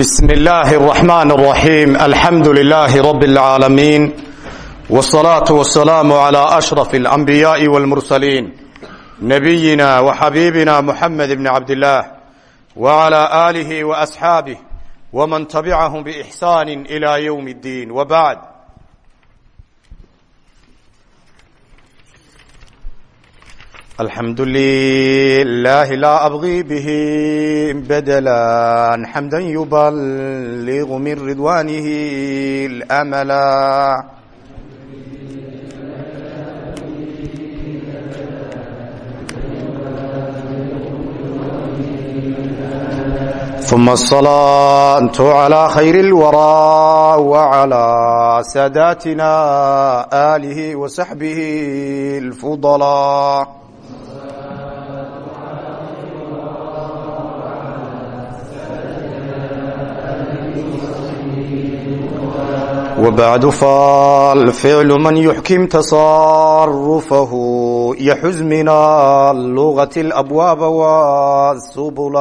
بسم الله الرحمن الرحيم الحمد لله رب العالمين والصلاة والسلام على أشرف الأنبياء والمرسلين نبينا وحبيبنا محمد بن عبد الله وعلى آله وأصحابه ومن تبعهم بإحسان إلى يوم الدين وبعد الحمد لله لا أبغي به بدلا حمدا يبلغ من رضوانه الأملا ثم الصلاة على خير الورى وعلى ساداتنا آله وصحبه الفضلاء وبعد فالفعل من يحكم تصرفه يحز من اللغة الأبواب والسبلا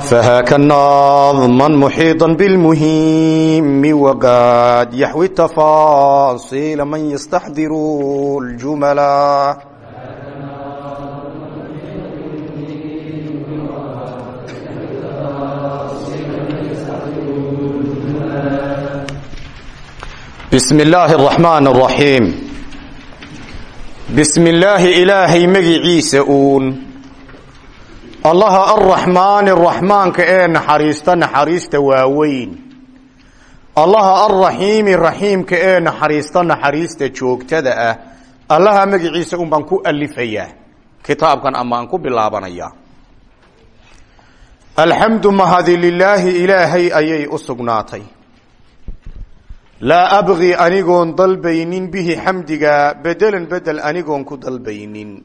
فهاك نظما محيطا بالمهم وقد يحوي التفاصيل من يستحضر الجملا bismi illaahi araxmaan araxiim bismi illaahi ilaahay magiciisa uun. Allaha arraxmaani raxmaanka ee naxariista naxariista waaweyn. Allaha arraxiimi raxiimka ee naxariista naxariista joogtada ah. Allaha magiciisa un baan ku alifayaa kitaabkan amaan ku bilaabanaya. Alxamdu mahadi lilaahi ilaahay ayay u laa abqi anigoon dalbaynin bihi xamdiga bedelan bedel anigoon ku dalbaynin.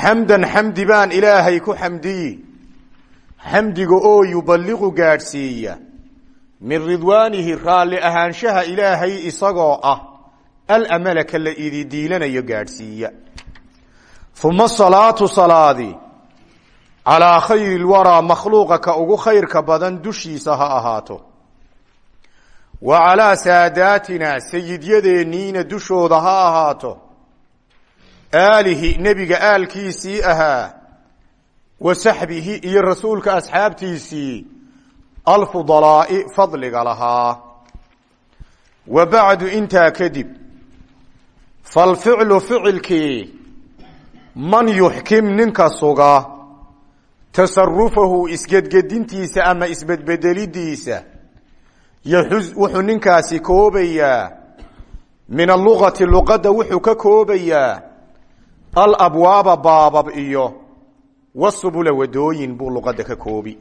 Xamdan xamdi baan ilaahay ku xamdiyi xamdiga oo yuballiqu gaadhsiiya. Min ridwaanihi raalli ahaanshaha ilaahay isagoo ah alamala ka la idi diilanayo gaadhsiiya. Uma salaatu salaadi calaa khayri lwaraa makhluuqa ka ugu khayrka badan dushiisa ha ahaato wa calaa saadaatina sayidyadeeniina dushooda ha ahaato aalihi nebiga aalkiisii ahaa wa saxbihi iyo rasuulka asxaabtiisii alfudalaa'i fadliga lahaa wa bacdu intaa kadib falficlu ficilkii man yuxkim ninka suga tasarufahu isgedgedintiisa ama isbedbedelidiisa wuxuu ninkaasi koobayaa. Min alugati luqadda wuxuu ka koobayaa. Alabwaaba baabab iyo wasubula wadooyin buu luqadda ka koobi.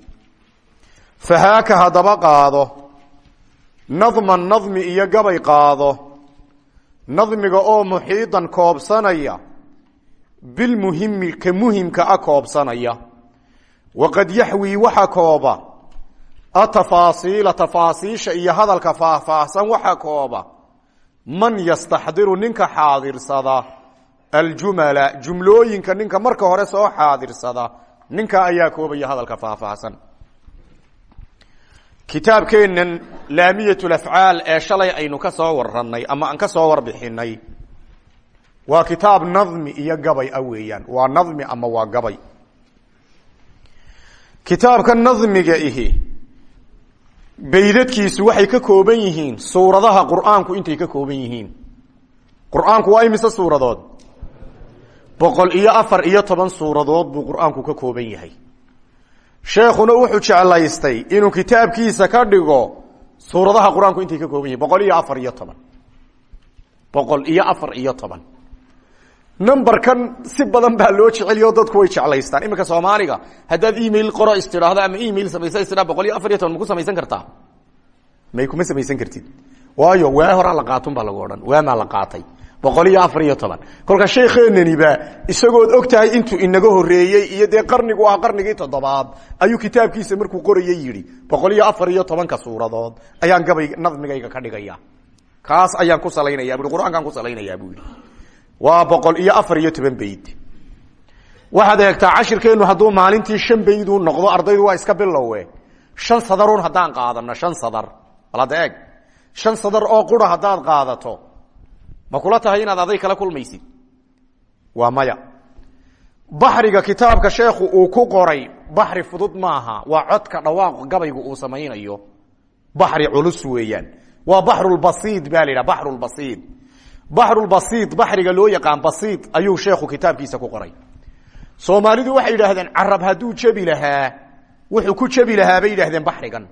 Fahaaka haddaba qaado. Nadman nadmi iyo gabay qaado. Nadmiga oo muxiidan koobsanaya. Bilmuhimi ka muhimka a koobsanaya. Waqad yaxwii waxa kooba atafaasiila tafaasiisha iyo hadalka faahfaahsan waxa kooba man yastaxdiru ninka xaadirsada aljumala jumlooyinka ninka marka hore soo xaadirsada ninka ayaa koobaya hadalka faahfaahsan. Kitaabkeennan laamiyatulafcaal ee shalay aynu ka soo warranay ama aan ka soo warbixinay waa kitaab nadmi iyo gabay ah weeyaan. Waa nadmi ama waa gabay. Kitaabka nadmiga baydadkiisu waxay ka kooban yihiin suuradaha qur'aanku intay ka kooban yihiin. Qur'aanku waa imise suuradood? Boqol iyo afar iyo toban suuradood buu qur'aanku ka kooban yahay. Sheekhuna wuxuu jeclaystay inuu kitaabkiisa ka dhigo suuradaha qur'aanku intay ka kooban yihiin boqol iyo afar iyo toban. Boqol iyo afar iyo toban numberkan si badan baa loo jeceliyo dadku way jeclaystaan. Iminka soomaaliga haddaad email qoro istidhaahdo ama email samaysa istidha boqol iyo afar iyo toban ma ku samaysan kartaa? May kuma samaysan kartid. Waayo waa horaa la qaatun baa lagu odhan. Waamaa la qaatay? Boqol iyo afar iyo toban. Kolka sheekeenaniba isagood og intuu inaga horeeyey iyo dee qarnigu ah qarnigii toddobaad ayuu kitaabkiisa markuu qorayay yidhi boqol iyo afar iyo tobanka suuradood ayaan gabay nadmigayga ka dhigaya. Kaas ayaan ku salaynaya bui qur'aankaan ku salaynayaa buu yidhi waa boqol iyo afar iyo toban bayd waxaad eegtaa cashirkeennu hadduu maalintii shan bayduu noqdo ardaydu waa iska bilowe shan sadarun haddaan qaadano shan sadar. Bal eeg? Shan sadar oo qura haddaad qaadato. Ma kula tahay inaad aday kala kulmaysid? Waa maya. Baxriga kitaabka sheekhu uu ku qoray baxri fudud maaha. Waa codka dhawaaq gabaygu uu samaynayo. Baxri culus weeyaan. Waa baxrulbasiid ba la yidhaha baxrulbasiid baxrulbasiid baxriga loo yaqaan basiid ayuu sheekhu kitaabkiisa ku qoray. Soomaalidu waxay yidhaahdeen carab hadduu jebi lahaa wuxuu ku jebi lahaa bay yidhahdeen baxrigan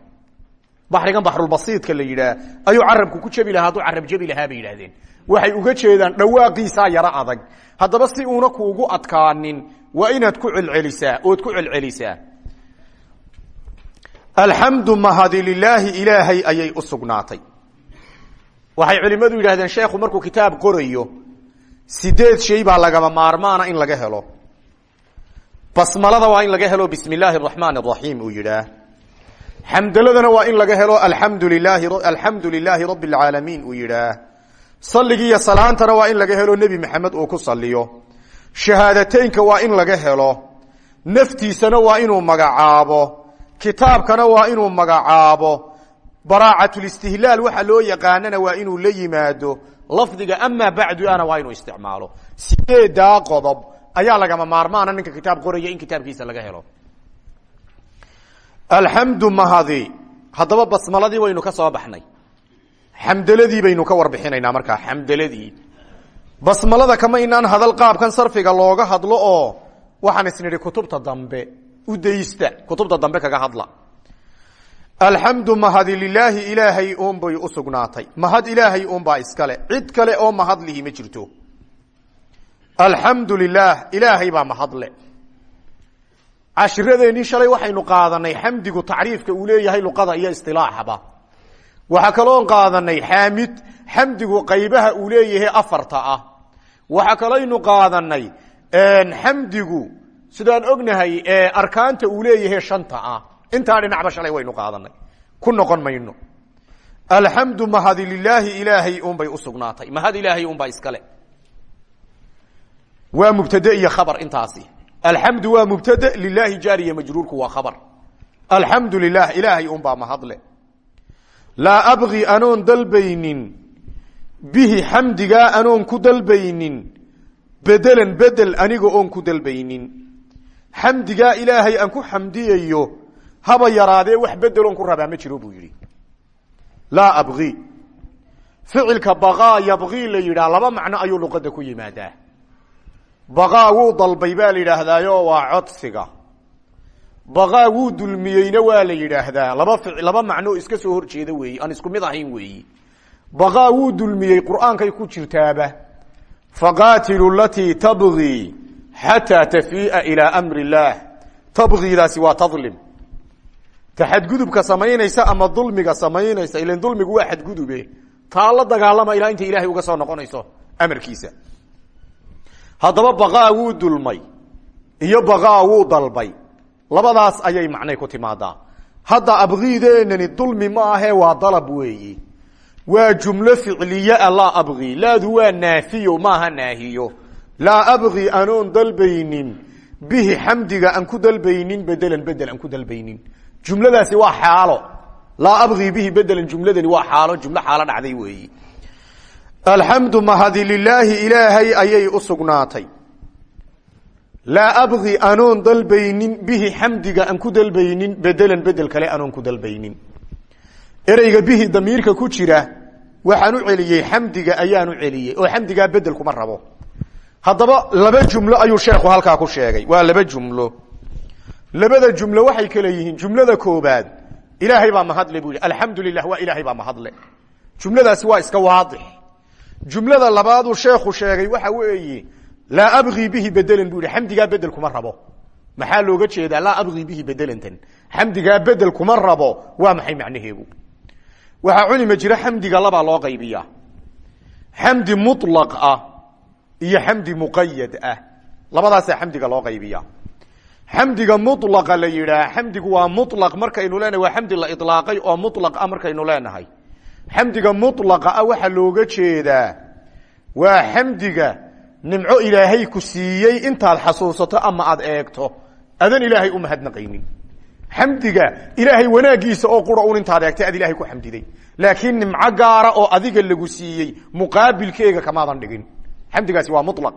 baxrigan baxrulbasiidka la yidhaah ayuu carabku ku jebi lahaa hadduu carab jebi lahaa bay yidhahdeen waxay uga jeedaan dhawaaqiisaa yaro adag. Haddaba si uuna kuugu adkaanin waa inaad ku celcelisaa ood ku celcelisaa. Alxamdu mahadi lilaahi ilaahay ayay u sugnaatay waxay culimmadu yidhahdeen sheekhu markuu kitaab qorayo sideed shay baa lagama maarmaana in laga helo. Basmalada waa in laga helo bismi illaahi araxmaan araxiim uu yidhaah xamdaladana waa in laga helo alamdu lilahi alxamdu lilaahi rabbi alcaalamiin uu yidhaah salligiiyo salaantana waa in laga helo nebi maxamed uu ku saliyo shahaadateynka waa in laga helo naftiisana waa inuu magacaabo kitaabkana waa inuu magacaabo baraacatulistihlaal waxa loo yaqaanana waa inuu la yimaado lafdiga amaa bacdu ana waa inuu isticmaalo. Sideedaa qodob? Ayaa lagama maarmaana ninka kitaab qoraya in kitaabkiisa laga helo. Alxamdu mahadi. Haddaba basmaladii waynu ka soo baxnay. Xamdaladii baynu ka warbixinaynaa markaa xamdaladii basmalada kama inaan hadal qaabkan sarfiga looga hadlo oo waxaan isnidhi kutubta dambe u daysta. Kutubta dambe kaga hadla alxamdu mahadi lilaahi ilaahay uunbay u sugnaatay. Mahad ilaahay uunbaa iskale. Cid kale oo mahad lihi ma jirto. Alxamdu lilaah ilaahay baa mahadle cashiradeenii shalay waxaynu qaadanay xamdigu tacriifka uu leeyahay luqada iyo istilaaxaba. Waxaa kaloon qaadanay xaamid xamdigu qaybaha uu leeyahay afarta ah. Waxaa kaloynu qaadanay xamdigu sidaan ognahay arkaanta uu leeyahay shanta ah intaa dhinacba shalay waynu qaadanay. Ku noqon mayno. Alxamdu mahadi lilaahi ilaahay unbay usugnaatay mahad ilaahay unbaa iskale. Waa mubtade iyo khabar intaasi. Alxamdu waa mubtade lilaahi jaariya majruurku waa khabar. Alxamdu lilah ilaahay unbaa mahadle. Laa abgi anoon dalbaynin. Bihi xamdigaa anoon ku dalbaynin. Bedelan bedel aniga oon ku dalbaynin. Xamdigaa ilaahay aan ku xamdiyayo haba yaraadee wax bedeloon ku rabaa ma jiro buu yidhi. Laa abgi ficilka baqaa yabgii la yidhaah laba macno ayuu luqadda ku yimaadaa. Baqaa wuu dalbay baa la waa codsiga. Baqaa wuu dulmiyeyna waa la yidhaahdaa. Laba laba macno iska soo hor jeeda weeyi isku mid ahayn weeyi. Baqaa wuu dulmiyey qur'aankay ku jirtaaba. Faqaatilu latii tabgii xataa tafii'a ilaa amri illaah tabgiidaasi waa tadlim ta xadgudubka samaynaysa ama dulmiga samaynaysa ilan dulmigu waa xadgudube taa la dagaalama ilaa intay ilahay uga soo noqonayso amarkiisa. Haddaba baqaa wuu dulmay iyo baqaa wuu dalbay. Labadaas ayay macnay ku timaadaa. Hadda abgiideenani dulmi ma ahe waa dalab weeyi. Waa jumlo ficliyaa laa abgi laadu waa naafiyo maaha naahiyo. Laa abgi anoon dalbaynin bihi xamdiga aan ku dalbaynin bedelan bedel aan ku dalbaynin jumladaasi waa xaalo. Laa abgi bihi bedelan jumladani waa xaalo jumlo xaalo dhacday weeyi. Alxamdu mahadi lilaahi ayay u sugnaatay. Laa anoon dalbaynin bihi xamdiga aan ku dalbaynin bedelan bedel kale anoon ku dalbaynin. Ereyga bihi damiirka ku jira waxaan u celiyey xamdiga ayaan u celiyey oo xamdigaa bedel kuma rabo. Haddaba laba jumlo ayuu sheekhu halkaa ku sheegay waa laba jumlo labada jumlo waxay kale yihiin jumlada koobaad. Ilaahay baa mahadle buu yidhi alxamdu ilaahay baa mahadle jumladaasi waa iska waadix. Jumlada labaaduu sheekhu sheegay waxa weeye laa abgii bihi bedelan buu yihi xamdigaa kuma rabo. Maxaa looga jeedaa laa abgii bihi bedelantan. Xamdigaa bedel kuma rabo waa maxay macnaheedu? Waxaa culima jira xamdiga labaa loo qaybiyaa. Xamdi mulaq ah iyo xamdi muqayad ah. Labadaasaa xamdiga loo qaybiya xamdiga mulaqa la yidhaah xamdigu waa mulaq markaynu leenahay waa xamdi la ilaaqay oo mulaq ah markaynu leenahay. Xamdiga mulaqa ah waxaa looga jeedaa waa xamdiga nimco ilaahay ku siiyey intaad xasuusato ama aad eegto. Adan ilaahay u mahadnaqaynin. Xamdiga ilaahay wanaagiisa oo qura un intaad eegtay aad ilahay ku xamdiday. Laakiin nimco gaara oo adiga lagu siiyey muqaabilkeega kamaadan dhigin. Xamdigaasi waa mulaq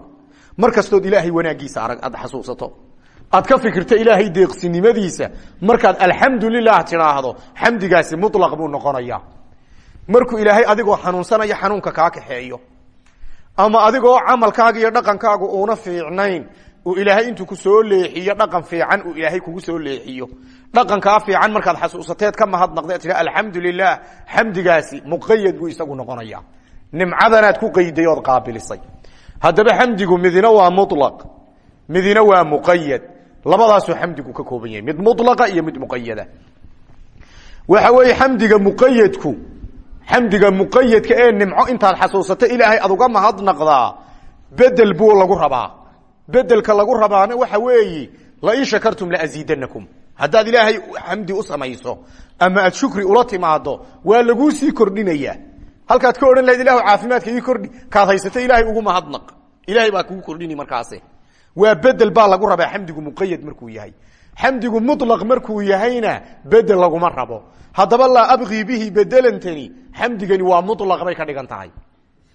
mar ilaahay wanaagiisa arag aad xasuusato aad ka fikirto ilaahay deeqsinimadiisa. Markaad alxamdu lilah tidhaahdo xamdigaasi mulaq buu noqonaya markuu ilaahay adigoo xanuunsanaya xanuunka kaa kaxeeyo. Ama adigoo camalkaaga iyo dhaqankaagu uuna fiicnayn uu ilaahay intuu ku soo leexiyo dhaqan fiican uu ilaahay kugu soo leexiyo. Dhaqankaa fiican markaad xasuusateed ka mahadnaqde tia alxamdu lilah xamdigaasi muqayad buu isagu noqonaya nimcadanaad ku qayday qaabilisay. Haddaba xamdigu midina waa mulaq midina waa muqayad labadaasuu xamdigu ka kooban yahay. Mid mulaqa iyo mid muqayada waxa weeye xamdiga muqayadku xamdiga muqayadka ee nimco intaad xasuusato ilaahay aad uga mahadnaqdaa bedel buu lagu rabaa. Bedelka lagu rabaana waxa weeyi lain shakartum laaziidanakum haddaad ilaahay xamdi u samayso ama aad shukri ula timaado waa laguu sii kordhinaya. Halkaad ka odhan lahayd ilahu caafimaadka ii kordhi. Kaad haysato ilaahay ugu mahadnaq ilahay baa kugu kordhini markaasi waa bedel baa lagu rabaa xamdigu muqayad markuu yahay. Xamdigu mulaq markuu yahayna bedel laguma rabo. Haddaba laa abqii bihi bedelantani xamdigani waa mulaq bay ka dhigan tahay.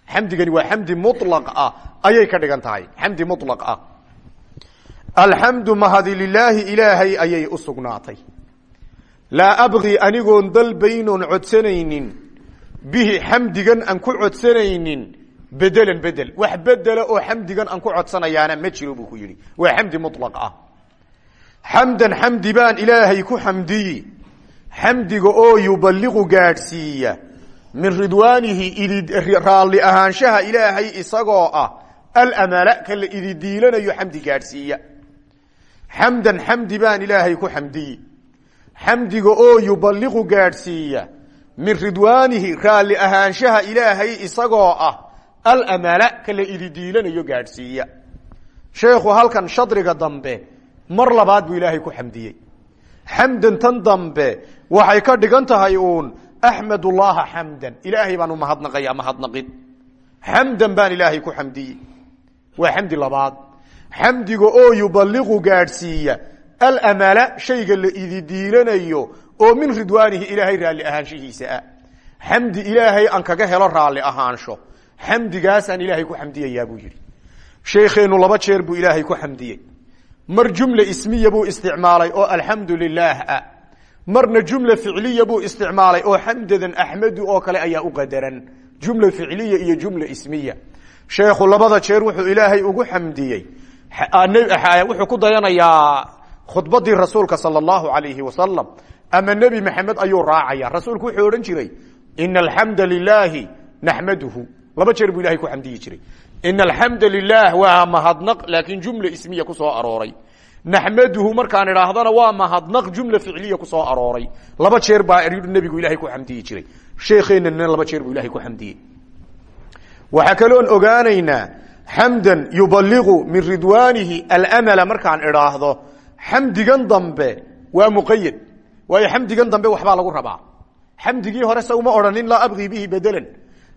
Xamdigani waa xamdi mulaq ah ayay ka dhigan tahay. Xamdi mulaq ah. Alxamdu mahadi lilaahi ilaahay ayay u sugnaatay. Laa abqii anigoon dalbaynoon codsanaynin bihi xamdigan aan ku codsanaynin bedelan bedel. Wax bedela oo xamdigan aan ku codsanayaana ma jiro buu ku yidhi. Waa xamdi mulaq ah. Xamdan xamdi baan ilaahay ku xamdiyi. Xamdiga oo yubaliqu gaadhsiiya. Min ridwaanihi raalli ahaanshaha ilaahay isagoo ah. Almala ka la ididiilanayo xamdi gaadhsiiya. Xamdan xamdi baan ilaahay ku xamdiyi. Xamdiga oo yubaliqu gaadhsiiya. Min ridwaanihi raalli ahaanshaha ilaahay isagoo ah almala ka la ididiilanayo gaadhsiiya. Sheekhu halkan shadriga dambe mar labaad buu ilaahay ku xamdiyey. Xamdan tan dambe waxay ka dhigan tahay uun axmed llaha xamdan ilaahay baan u mahadnaqaya mahadnaqid xamdan baan ilaahay ku xamdiyey. Waa xamdi labaad. Xamdiga oo yubaliqu gaadhsiiya. Almala shayga la ididiilanayo oo min ridwaanihi ilaahay raalli ahaanshihiisa ah. Xamdi ilaahay aan kaga helo raalli ahaansho xamdigaasaan ilaahay ku xamdiyayaa buu yidhi. Sheekheenu laba jeer buu ilaahay ku xamdiyey. Mar jumla ismiya buu isticmaalay oo alxamdu lilaah ah marna jumla ficliya buu isticmaalay oo xamdadan axmedu oo kale ayaa u qadaran. Jumla ficliya iyo jumla ismiya. Sheekhu labada jeer wuxuu ilaahay ugu xamdiyey. Wuxuu ku dayanayaa khudbadii rasuulka sal allahu alayhi wasalam ama nebi maxamed ayuu raacaya rasuulku wuxuu odhan jiray ina alxamda lilaahi naxmaduhu laba jeer buu ilahay ku xamdiyi jiray. Ina alxamda lilah waa mahadnaq laakiin jumla ismiya ku soo arooray. Naxmaduhu markaan idhaahdana waa mahadnaq jumla ficliya ku soo arooray. Laba jeer baa nebigu ilahay ku xamdiyi jiray. Sheekeennana laba jeer buu ilahay ku xamdiyey. Waxaa kaloon ogaanaynaa xamdan yubaliqu min ridwaanihi almala markaan idhaahdo xamdigan dambe waa muqayad waayo xamdigan dambe waxbaa lagu rabaa. Xamdigii hore se uma odhanin laa abqii bihi bedelan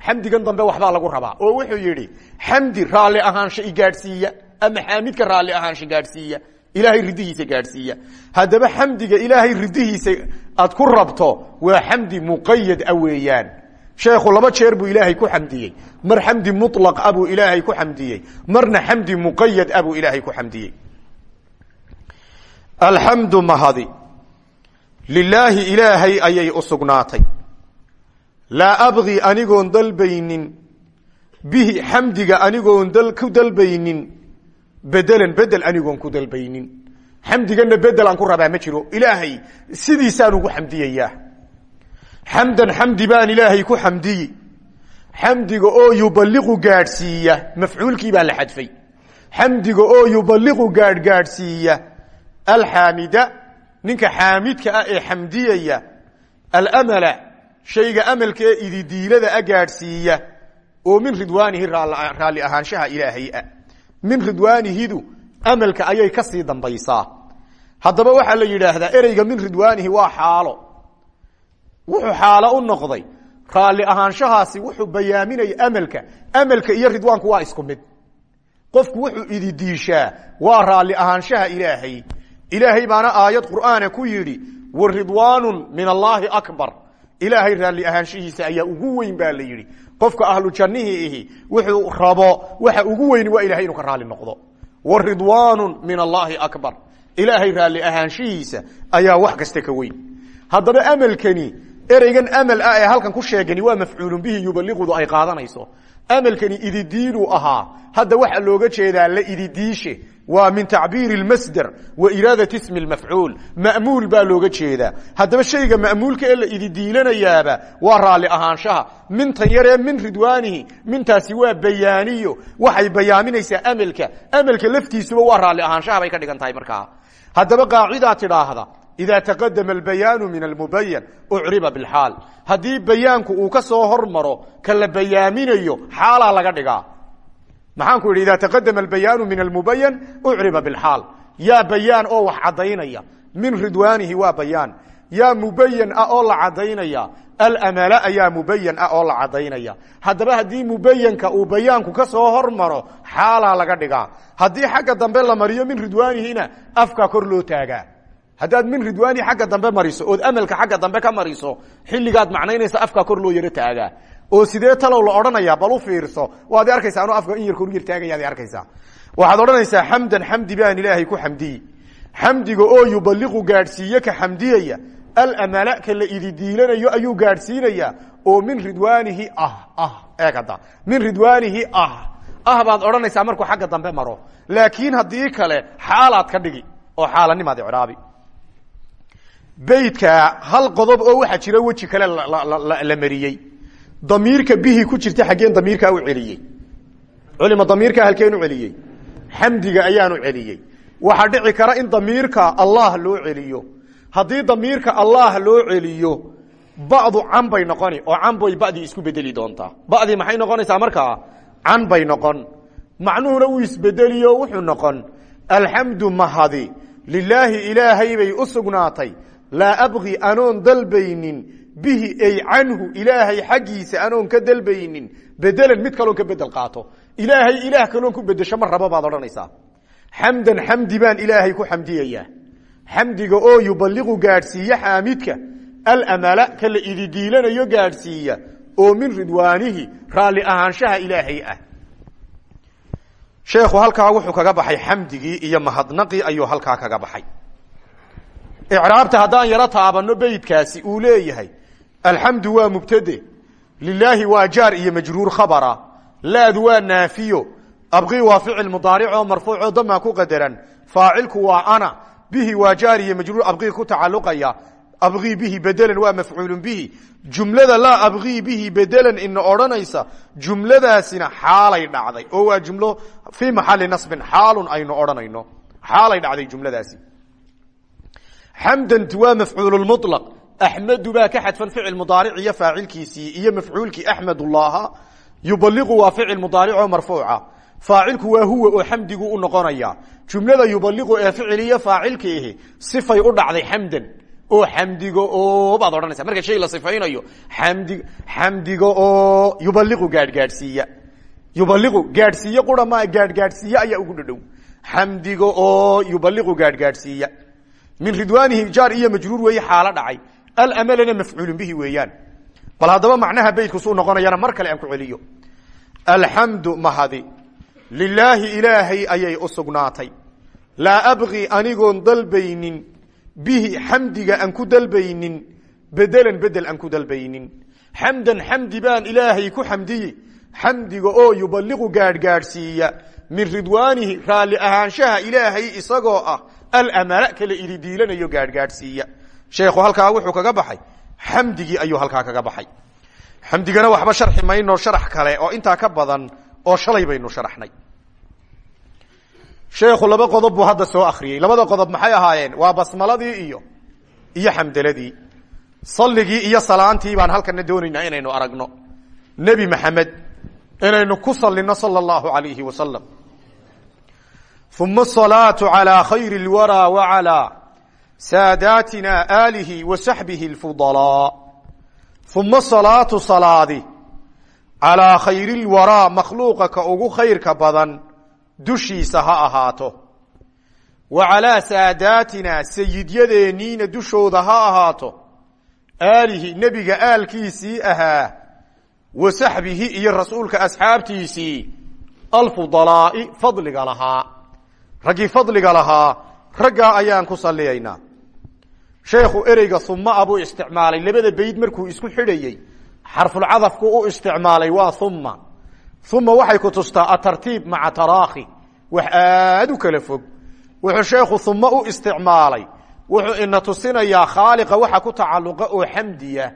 xamdigan dambe waxbaa lagu rabaa. Oo wuxuu yidhi xamdi raalli ahaansho igaadhsiiya ama xaamidka raalli ahaansho gaadhsiiya ilaahay ridihiisa gaadhsiiya. Haddaba xamdiga ilaahay ridihiisa aad ku rabto waa xamdi muqayad a weeyaan. Sheekhu laba jeer buu ilaahay ku xamdiyey mar xamdi mulaq a ilaahay ku xamdiyey marna xamdi muqayad a ilaahay ku xamdiyey alxamdu mahadi. Lilaahi ilaahay ayay u laa abqi anigoon dalbaynin. Bihi xamdiga anigoon ku dalbaynin. Bedelan bedel anigoon ku dalbaynin. Xamdigana bedel aan ku rabaa ma jiro. Ilaahay sidiisaan ugu xamdiyayaa. Xamdan xamdi baan ilaahay ku xamdiyi xamdiga oo yubaliqu gaadhsiiya. Mafcuulkii baa la xadfay. Xamdiga oo yubaliqu gaadhgaadhsiiya alxaamida ninka xaamidka ah ee xamdiyaya. Almala shayga amalka ee ididiilada a gaadhsiiya oo min ridwaanihi raalli ahaanshaha ilaahay ah. Min ridwaanihidu amalka ayay ka sii dambaysaa. Haddaba waxaa la yidhaahdaa ereyga min ridwaanihi waa xaalo. Wuxuu xaalo u noqday. Raalli ahaanshahaasi wuxuu bayaaminaya amelka amelka iyo ridwaanku waa isku mid. Qofku wuxuu ididiishaa waa raalli ahaanshaha ilaahay. Ilaahay baana aayad qur'aana ku yidhi wa ridwaanun min allaahi akbar ilaahay raalli ahaanshihiisa ayaa ugu weyn baa la yidhi. Qofka ahlu jannihii ihi wuxuu rabo waxa ugu weyni waa ilahay inuu ka raalli noqdo. Wa ridwaanun min allaahi akbar. Ilaahay raalli ahaanshihiisa ayaa wax kasta ka weyn. Haddaba amelkani ereygan amal ah ee halkan ku sheegani waa mafcuulun bihi yubaliqudu ay qaadanayso. Amalkani ididiinuu ahaa. Hadda waxaa looga jeedaa la ididiishe waa min tacbiiri masder wa iraadati ismi mafcuul ma'muul baa looga jeedaa. Haddaba shayga ma'muulka ee la ididiilanayaaba waa raalli ahaanshaha. Mintan yaree min ridwaanihi mintaasi waa bayaaniyo. Waxay bayaaminaysaa amelka amelka laftiisuba waa raalli ahaanshaha bay ka dhigan tahay markaa. Haddaba qaacidaa tidhaahda ida taqadama albayaanu min almubayan ucriba bilxaal. Haddii bayaanku uu ka soo hormaro maxaan ku yidhi ida taqadama albayaanu min almubayan ucriba bilxaal. Yaa bayaan oo wax caddaynaya. Min ridwaanihi waa bayaan. Yaa mubayan ah oo la caddaynaya. Alamala ayaa mubayan ah oo la caddaynaya. Haddaba haddii mubayanka uu bayaanku ka soo hormaro xaalaa laga dhigaa. Haddii xagga dambe la mariyo min ridwaanihina afka kor loo taagaa. Haddaad min ridwaani xagga dambe mariso ood amelka xagga dambe ka mariso xilligaad macnaynaysa afka kor loo yaro taagaa oo sidee talow la odhanaya bal u fiirso? Waad arkaysa anuu afka in yar kor yar taagayaad arkaysaa. Waxaad odhanaysaa xamdan xamdi baan ilaahay ku xamdiyi xamdiga oo yubaliqu gaadhsiiye ka xamdiyaya alamala ka la ididiilanayo ayuu gaadhsiinaya. Oo min ridwaanihi ah ah eeg hadda. Min ridwaanihi ah ah baad odhanaysaa markuu xagga dambe maro. Laakiin haddii kale xaalaad ka dhigi oo xaalanimaad icraabi. Beydka hal qodob oo waxaa jira weji kale la mariyey damiirka bihi ku jirta xaggeen damiirkaa u celiyey. Culima damiirkaa halkeen u celiyey. Xamdiga ayaanu celiyey. Waxaa dhici kara in damiirka allah loo celiyo. Haddii damiirka allah loo celiyo bacdu can bay noqoni oo can bay badii isku bedeli doontaa. Badii maxay noqonaysaa markaa can bay noqon. Macnuhuna uu isbedeliyo wuxuu noqon alxamdu mahadi lilaahi ilaahay bay u sugnaatay. Laa abqi anoon dalbaynin bihi ay canhu ilaahay xaggiisa anoon ka dalbaynin bedelan mid kaloon ka bedel qaato. Ilaahay ilaah kaloon ku bedesho ma rabo baad odhanaysaa. Xamdan xamdi baan ilaahay ku xamdiyayaa xamdiga oo yubaliqu gaadhsiiya xaamidka alamala ka la ididiilanayo gaadhsiiya oo min ridwaanihi raalli ahaanshaha ilaahay ah. Sheekhu halkaa wuxuu kaga baxay xamdigii iyo mahadnaqii ayuu halkaa kaga baxay. Icraabta haddaan yaro taabano beydkaasi alxamdu waa mubtade. Lilaahi waa jaar iyo majruur khabara. Laadu waa naafiyo. Abqii waa ficil mudaaricoo marfuucoo damaa ku qadaran. Faacilku waa ana. Bihi waa jaar iyo majruur. Abqii ku tacaluqaya abqii bihi bedelan waa mafcuulun bihi. Jumlada laa abqii bihi bedelan ina odhanaysa jumladaasina xaalay dhacday. Oo waa jumlo fii maxali nasbin xaalun aynu odhanayno. Xaalay dhacday jumladaasi. Xamdantu waa mafcuululmulaq axmedu baa ka xadfan ficil mudaaric iyo faacilkiisii iyo mafcuulkii axmedullaha yubaliqu waa ficil mudaaricoo marfuuca faacilku waa huwa oo xamdigu u noqonaya jumlada yubaliqu ee ficil iyo faacilkiihi sifay u dhacday xamdan oo xamdiga oo baad odhanaysa marka shay la sifaynayo xamdi xamdiga oo yubaliqu gaadhgaadhsiiya yubaliqu gaadhsiiye qura ma gaadhgaadhsiiye ayaa ugu dhadhow xamdiga oo yubaliqu gaadhgaadhsiiya min ridwaanihi jaar iyo majruur weeye xaalo dhacay alamalana mafcuulun bihi weeyaan. Bal haddaba macnaha beydku suu noqonayana mar kale aan ku celiyo. Alxamdu mahadi. Lilaahi ilaahay ayay u sugnaatay. Laa abqi anigoon dalbaynin. Bihi xamdiga aan ku dalbaynin. Bedelan bedel aan ku dalbaynin. Xamdan xamdi baan ilaahay ku xamdiyi xamdiga oo yubaliqu gaadhgaadhsiiya. Min ridwaanihi raalli ahaanshaha ilaahay isagoo ah. Alamala kala ididiilanayo gaadhgaadhsiiya sheekhu halkaa wuxuu kaga baxay. Xamdigii ayuu halkaa kaga baxay. Xamdigana waxba sharxi mayno sharax kale oo intaa ka badan oo shalay baynu sharaxnay sheekhu laba qodob buu hadda soo akriyey labada qodob maxay ahaayeen? Waa basmaladii iyo iyo xamdaladii. Salligii iyo salaantii baan halkana doonaynaa inaynu aragno. Nebi maxamed inaynu ku salino sala allahu alayhi wasalam uma asalaatu calaa khayri lwaraa wacalaa saadaatina aalihi wa saxbihi lfudalaa uma salaatu salaadi calaa khayri lwaraa makhluuqa ka ugu khayrka badan dushiisa ha ahaato wa calaa saadaatina sayidyadeeniina dushooda ha ahaato aalihi nebiga aalkiisii ahaa wa saxbihi iyo rasuulka asxaabtiisii alfudalaa'i fadliga lahaa raggii fadliga lahaa raggaa ayaan ku salliyaynaa sheekhu ereyga uma abuu isticmaalay. Labada bayd markuu isku xidhayey xarfulcadafku u isticmaalay waa uma uma waxay ku tustaa atartiib maca taraakhi. Wax aad u kala fog. Wuxuu sheekhu uma u isticmaalay. Wuxuu ina tusinayaa khaaliqa waxa ku tacalluqa oo xamdiya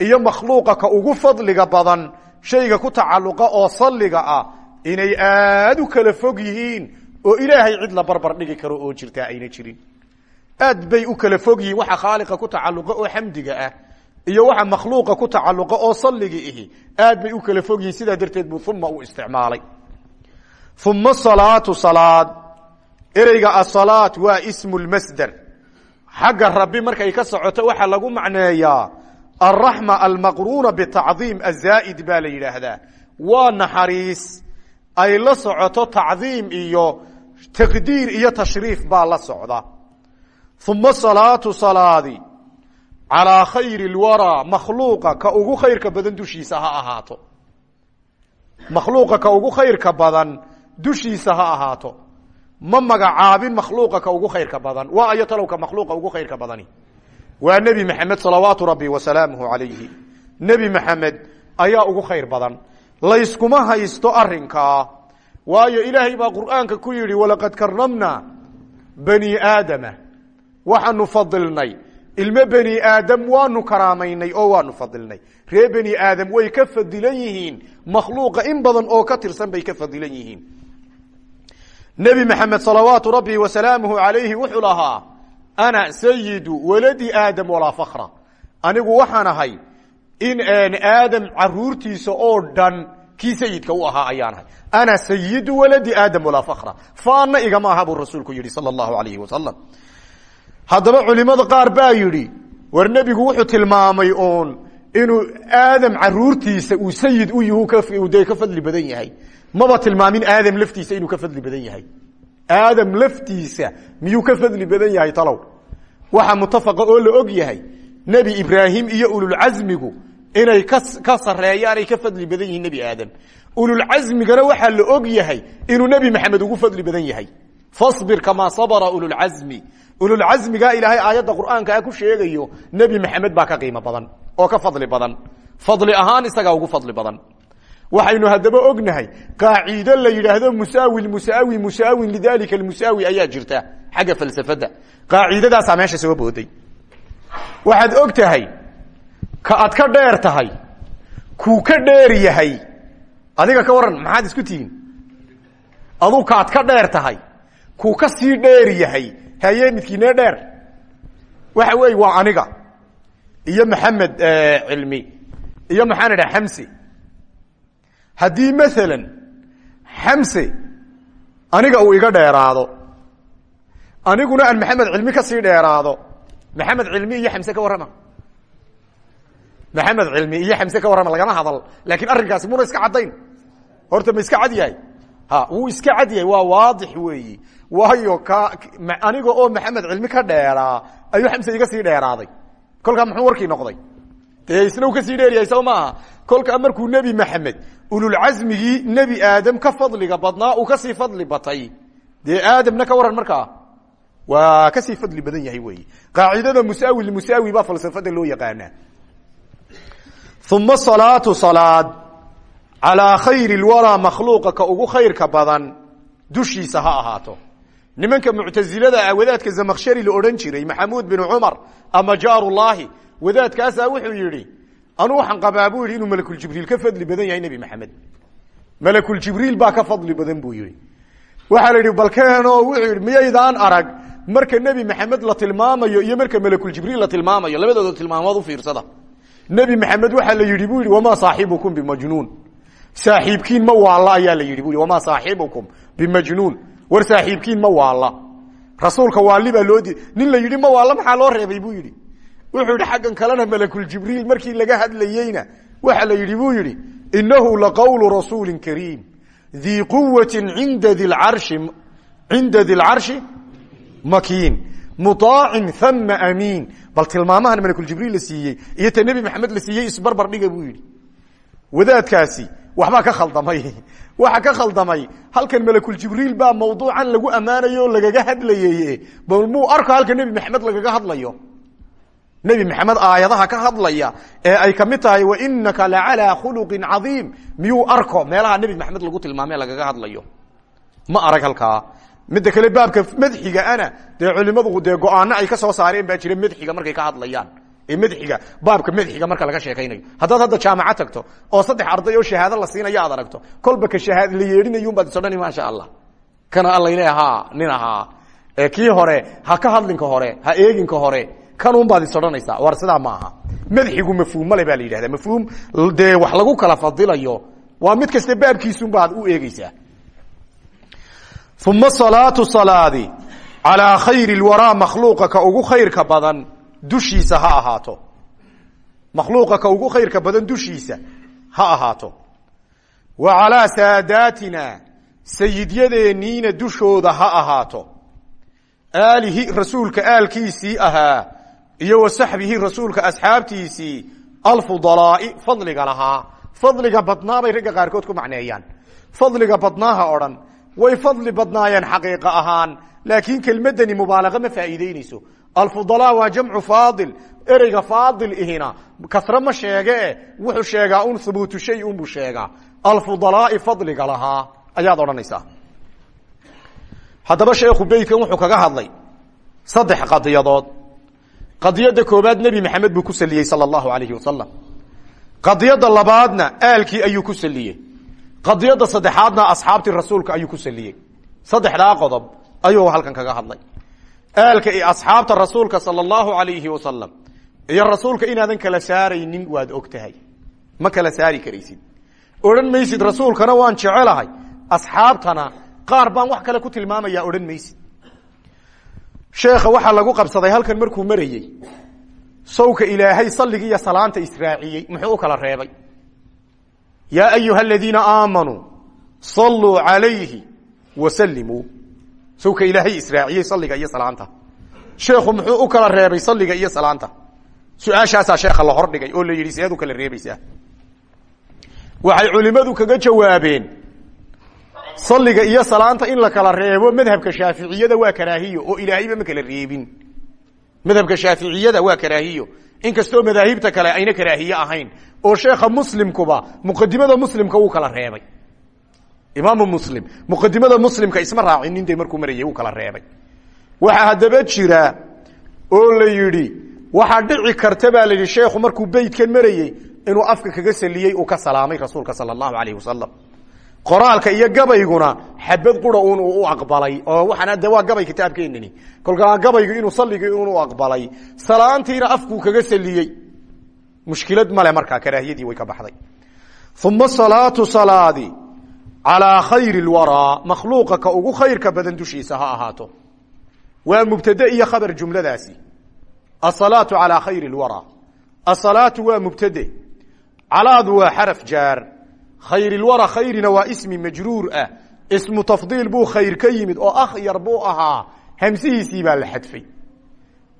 iyo makhluuqa ka ugu fadliga badan shayga ku tacalluqa oo salliga ah inay aad u kala fog yihiin oo ilaahay cid la barbar dhigi karo oo jirtaa ayna jirin aad bay u kala fog yihiin waxa khaaliqa ku tacalluqa oo xamdiga ah iyo waxa makhluuqa ku tacalluqa oo salliga ihi aad bay u kala fog yihiin sidaa darteed buu uma u isticmaalay. Uma salaatu salaad ereyga asalaat waa ismu lmasder xagga rabbi markay ka socoto waxaa lagu macneeyaa alraxma almaqruuna bitacdiim azaa'id baa la yidhaahdaa. Waa naxariis ay la socoto tacdiim iyo taqdiir iyo tashriif baa la socda uma salaatu salaadi calaa khayri lwaraa makhluuqa ka ugu khayrka badan dushiisa ha ahaato. Makhluuqa ka ugu khayrka badan dushiisa ha ahaato. Ma magacaabin makhluuqa ka ugu khayrka badan. Waa ayo talowka makhluuqa ugu khayrka badani. Waa nebi maxamed salawaatu rabbi wasalaamuhu calayhi. Nebi maxamed ayaa ugu khayr badan. Layskuma haysto arinkaa waayo ilaahay baa qur'aanka ku yidhi walaqad karamna bani aadama waxaanu fadilnay. Ilmo bani aadam waanu karaamaynay oo waanu fadilnay. Ree bani aadam way ka fadilan yihiin. Makhluuqa in badan oo ka tirsan bay ka fadilan yihiin. Nebi maxamed salawaatu rabbi wasalaamuhu alayhi wuxuu lahaa ana sayidu waladi aadam walaa fakra anigu waxaan ahay in aadam caruurtiisa oo dhan kii sayidka u ahaa ayaan ana sayidu waladi aadam walaa fakra faana igama aha buu rasuulku yihi sala allahu alayhi wasalam haddaba culimada qaar baa yidhi war nebigu wuxuu tilmaamay uun inuu aadam caruurtiisa uu sayid u yuhu de ka fadli badan yahay. Maba tilmaamin aadam laftiisa inuu ka fadli badan yahay. Aadam laftiisa miyuu ka fadli badan yahay talow? Waxa mutafaqa oo la og yahay nebi ibraahim iyo ululcasmigu inay ka ka sareeyaan ay ka fadli badan yihiin nebi aadam. Ululcasmigana waxaa la og yahay inuu nebi maxamed ugu fadli badan yahay. Fasbir kamaa sabra ululcasmi ululcasmigaa ilaahay aayadda qur'aankaa ku sheegayo nebi maxamed baa ka qiimo badan oo ka fadli badan. Fadli ahaan isagaa ugu fadli badan. Waxaynu haddaba ognahay qaaciido la yidhaahdo musaawi musaawi musaawin lidalika musaawi ayaa jirta xagga falsafadda. Qaacidadaasaa meesha soo booday. Waxaad og ka ad ka dheer tahay kuu ka dheer yahay adiga ka waran maxaad isku tihiin? Aduu ka ad ka dheer tahay kuu ka sii dheer yahay haye midkiinee dheer. Waxa weeye waa aniga. Iyo maxamed cilmi. Iyo maxaan idhaha xamse. Haddii maalan aniga uu iga dheeraado aniguna aan maxamed cilmi ka sii dheeraado maxamed cilmi iyo xamse ka warrama. Maxamed cilmi iyo xamse ka warrama lagama hadal laakiin arrinkaasi muna iska caddayn. Horta ma iska cad yahay ha. Wuu iska cad yahay waa waadix weeyi. Waayo ka aniga oo maxamed cilmi ka dheeraa ayuu xamse iga sii dheeraaday. Kolkaa muxuu warkii noqday? Dee isna uu ka sii dheeryahay soo maaha? Kolkaa markuu nebi maxamed ululcasmigii nebi aadam ka fadliga badnaa uu ka sii fadli batay. Dee aadamna ka waran markaa? Waa ka sii fadli badan yahay weyi qaacidada musaawi lmusaawi baa falsafada loo yaqaanaa. Uma salaatu salaad calaa khayri lwaraa makhluuqa ka ugu khayrka badan dushiisa ha ahaato. Nimanka muctasilada ah wadaadka zamakshari la odhan jiray maxamuud bin cumar ama jaarullaahi wadaadkaasaa wuxuu yidhi anuu waxaan qabaa buu yidhi inuu ka fadli badan yahay nebi maxamed. Malakuljibriil baa ka fadli badan buu yihi waxaa la yidhi balkeeno wuxuu yidhi miyaydaan arag marka nebi maxamed la tilmaamayo iyo marka malakuljibriil la tilmaamayo labadooda tilmaamood u fiirsada. Nebi maxamed waxaa la yidhi bu yidhi wamaa saaxibukum bimajnuun saaxiibkiin ma waalla ayaa la yidhi. Bu yidhi wamaa saaxibukum bimajnuun. War saaxiibkiin ma waalla. Rasuulka waalli baa loo di nin la yidhi ma waalla maxaa loo reebay? Buu yidhi. Wuxuu yidhi xaggan kalena malakuljibriil markii laga hadlayeyna waxa la yidhi buu yidhi inahu laqawlu rasuuli kariim dii quwati inda cinda di lcarshi makiin muaacin hama amiin. Bal tilmaamahan malakuljibriil la siiyey iyo ta nebi maxamed la siiyey isbarbar dhiga buu yidhi. Wadaadkaasi waxbaa ka khaldamay. Waxa ka khaldamay halkan malakuljibriil baa mawduucan lagu ammaanayo o lagaga hadlayey bal muu arko halka nebi maxamed lagaga hadlayo? Nebi maxamed aayadaha ka hadlaya ee ay ka mid tahay wainaka lacalaa khuluqin cadiim. Miyuu arko? Meelaha nebi maxamed lagu tilmaame lagaga hadlayo. Ma arag halkaa. Midda kale baabka madxiga ana dee culimadu dee go'aano ay ka soo saareen baa jira madxiga markay ka hadlayaan ee madxiga baabka madxiga marka laga sheekaynayo. Haddaad hadda jaamaca tagto oo saddex arday oo shahaado la siinayo aad aragto kolba ka shahaad la yeedhinayunbaad is odhani maasha allah. Kana allayne ha nin ahaa. Kii hore ha ka hadlinka hore ha eeginka hore kanunbaad is odhanaysaa war sidaa ma aha. Madxigu mafhuum male baa la mafhuum dee wax lagu kala fadilayo waa mid kasta baabkiisunbaad u eegeysaa uma salaatu salaadi calaa khayri lwaraa makhluuqa ugu khayrka badan dushiisa ha ahaato. Makhluuqa ka ugu khayrka badan dushiisa ha ahaato. Wa calaa saadaatina sayidyadeeniina dushooda ha ahaato. Aalihi rasuulka aalkiisii ahaa iyo wa saxbihi rasuulka asxaabtiisii alfudalaai fadliga lahaa. Fadliga badnaa bay ragga qaarkood ku macneeyaan. Fadliga badnaaha odhan way fadli badnaayeen xaqiiqa ahaan laakiin kelmadani mubaalaqa ma faa'iideyneyso alfudalaa waa jamcu faadil. Ereyga faadil ihina. Kasre ma sheege wuxuu sheegaa un hubuutu shay unbuu sheegaa. Alfudalaai fadliga lahaa. Ayaad odhanaysaa. Haddaba sheekhu beytkan wuxuu kaga hadlay saddex qadiyadood. Qadiyadda koobaad nebi maxamed buu ku saliyey sala allahu alayhi wasalam qadiyadda labaadna aalkii ayuu ku saliyey. Qadiyadda saddexaadna asxaabtii rasuulka ayuu ku saliyey. Saddexdaa qodob ayuu halkan kaga hadlay aalka iyo asxaabta rasuulka sala allahu alayhi wasalam iyo rasuulka inaadan kala saaraynin waad og tahay ma kala saari karaysid. Odhan maysid rasuulkana waan jecelahay. Asxaabtana qaar baan wax kale ku tilmaamaya odhan maysid. Sheekha waxaa lagu qabsaday halkan markuu marayey sawka ilaahay salligii iyo salaanta israaciyey muxuu u kala reebay. Yaa ayuha aladiina aamanuu saluu calayhi wasalimuu sawka ilaahay israaciyey salliga iyo salaanta. Sheekhu muxuu u kala reebay salliga iyo salaanta? Su'aashaasaa sheekha la hordhigay oo la yidhi seed kala reebaysaa. Waxay culimmadu kaga jawaabeen salliga iyo salaanta in la kala reebo madhabka shaaficiyada waa karaahiyo oo ilaahayba ma kala reebin. Madhabka shaaficiyada waa karaahiyo. Inkastoo madaahibta kale ayna karaahiye ahayn oo sheekha muslimkuba muqadimada muslimka wuu kala reebay imaamu muslim muqadimada muslimka isma raacinin de markuu marayay wuu kala reebay. Waxaa haddaba jira oo la yidhi waxaa dhici karta baa la sheekhu markuu beytkan marayey inuu afka kaga saliyey uu ka salaamay rasuulka sala allahu alayh qoraalka iyo gabayguna xabad qura un u aqbalay oo waxaan de gabay kitaabkeenani kolkaa gabaygu inuu salligii un u aqbalay salaantiina afkuu kaga saliyey mushkilad male markaa karaahiyadii way ka baxday. Uma salaatu salaadi calaa khayri lwaraa makhluuqa ka ugu khayrka badan dushiisa ha ahaato. Waa mubtade iyo khabar jumladaasi. Asalaatu calaa khayri lwaraa asalaatu waa mubtade. Calaadu waa xaraf jaar. Khayrilwara khayrina waa ismi majruur ah. Ismu tafdiil buu khayr ka yimid oo akhyar buu ahaa. Hamsihiisii baa la xadfay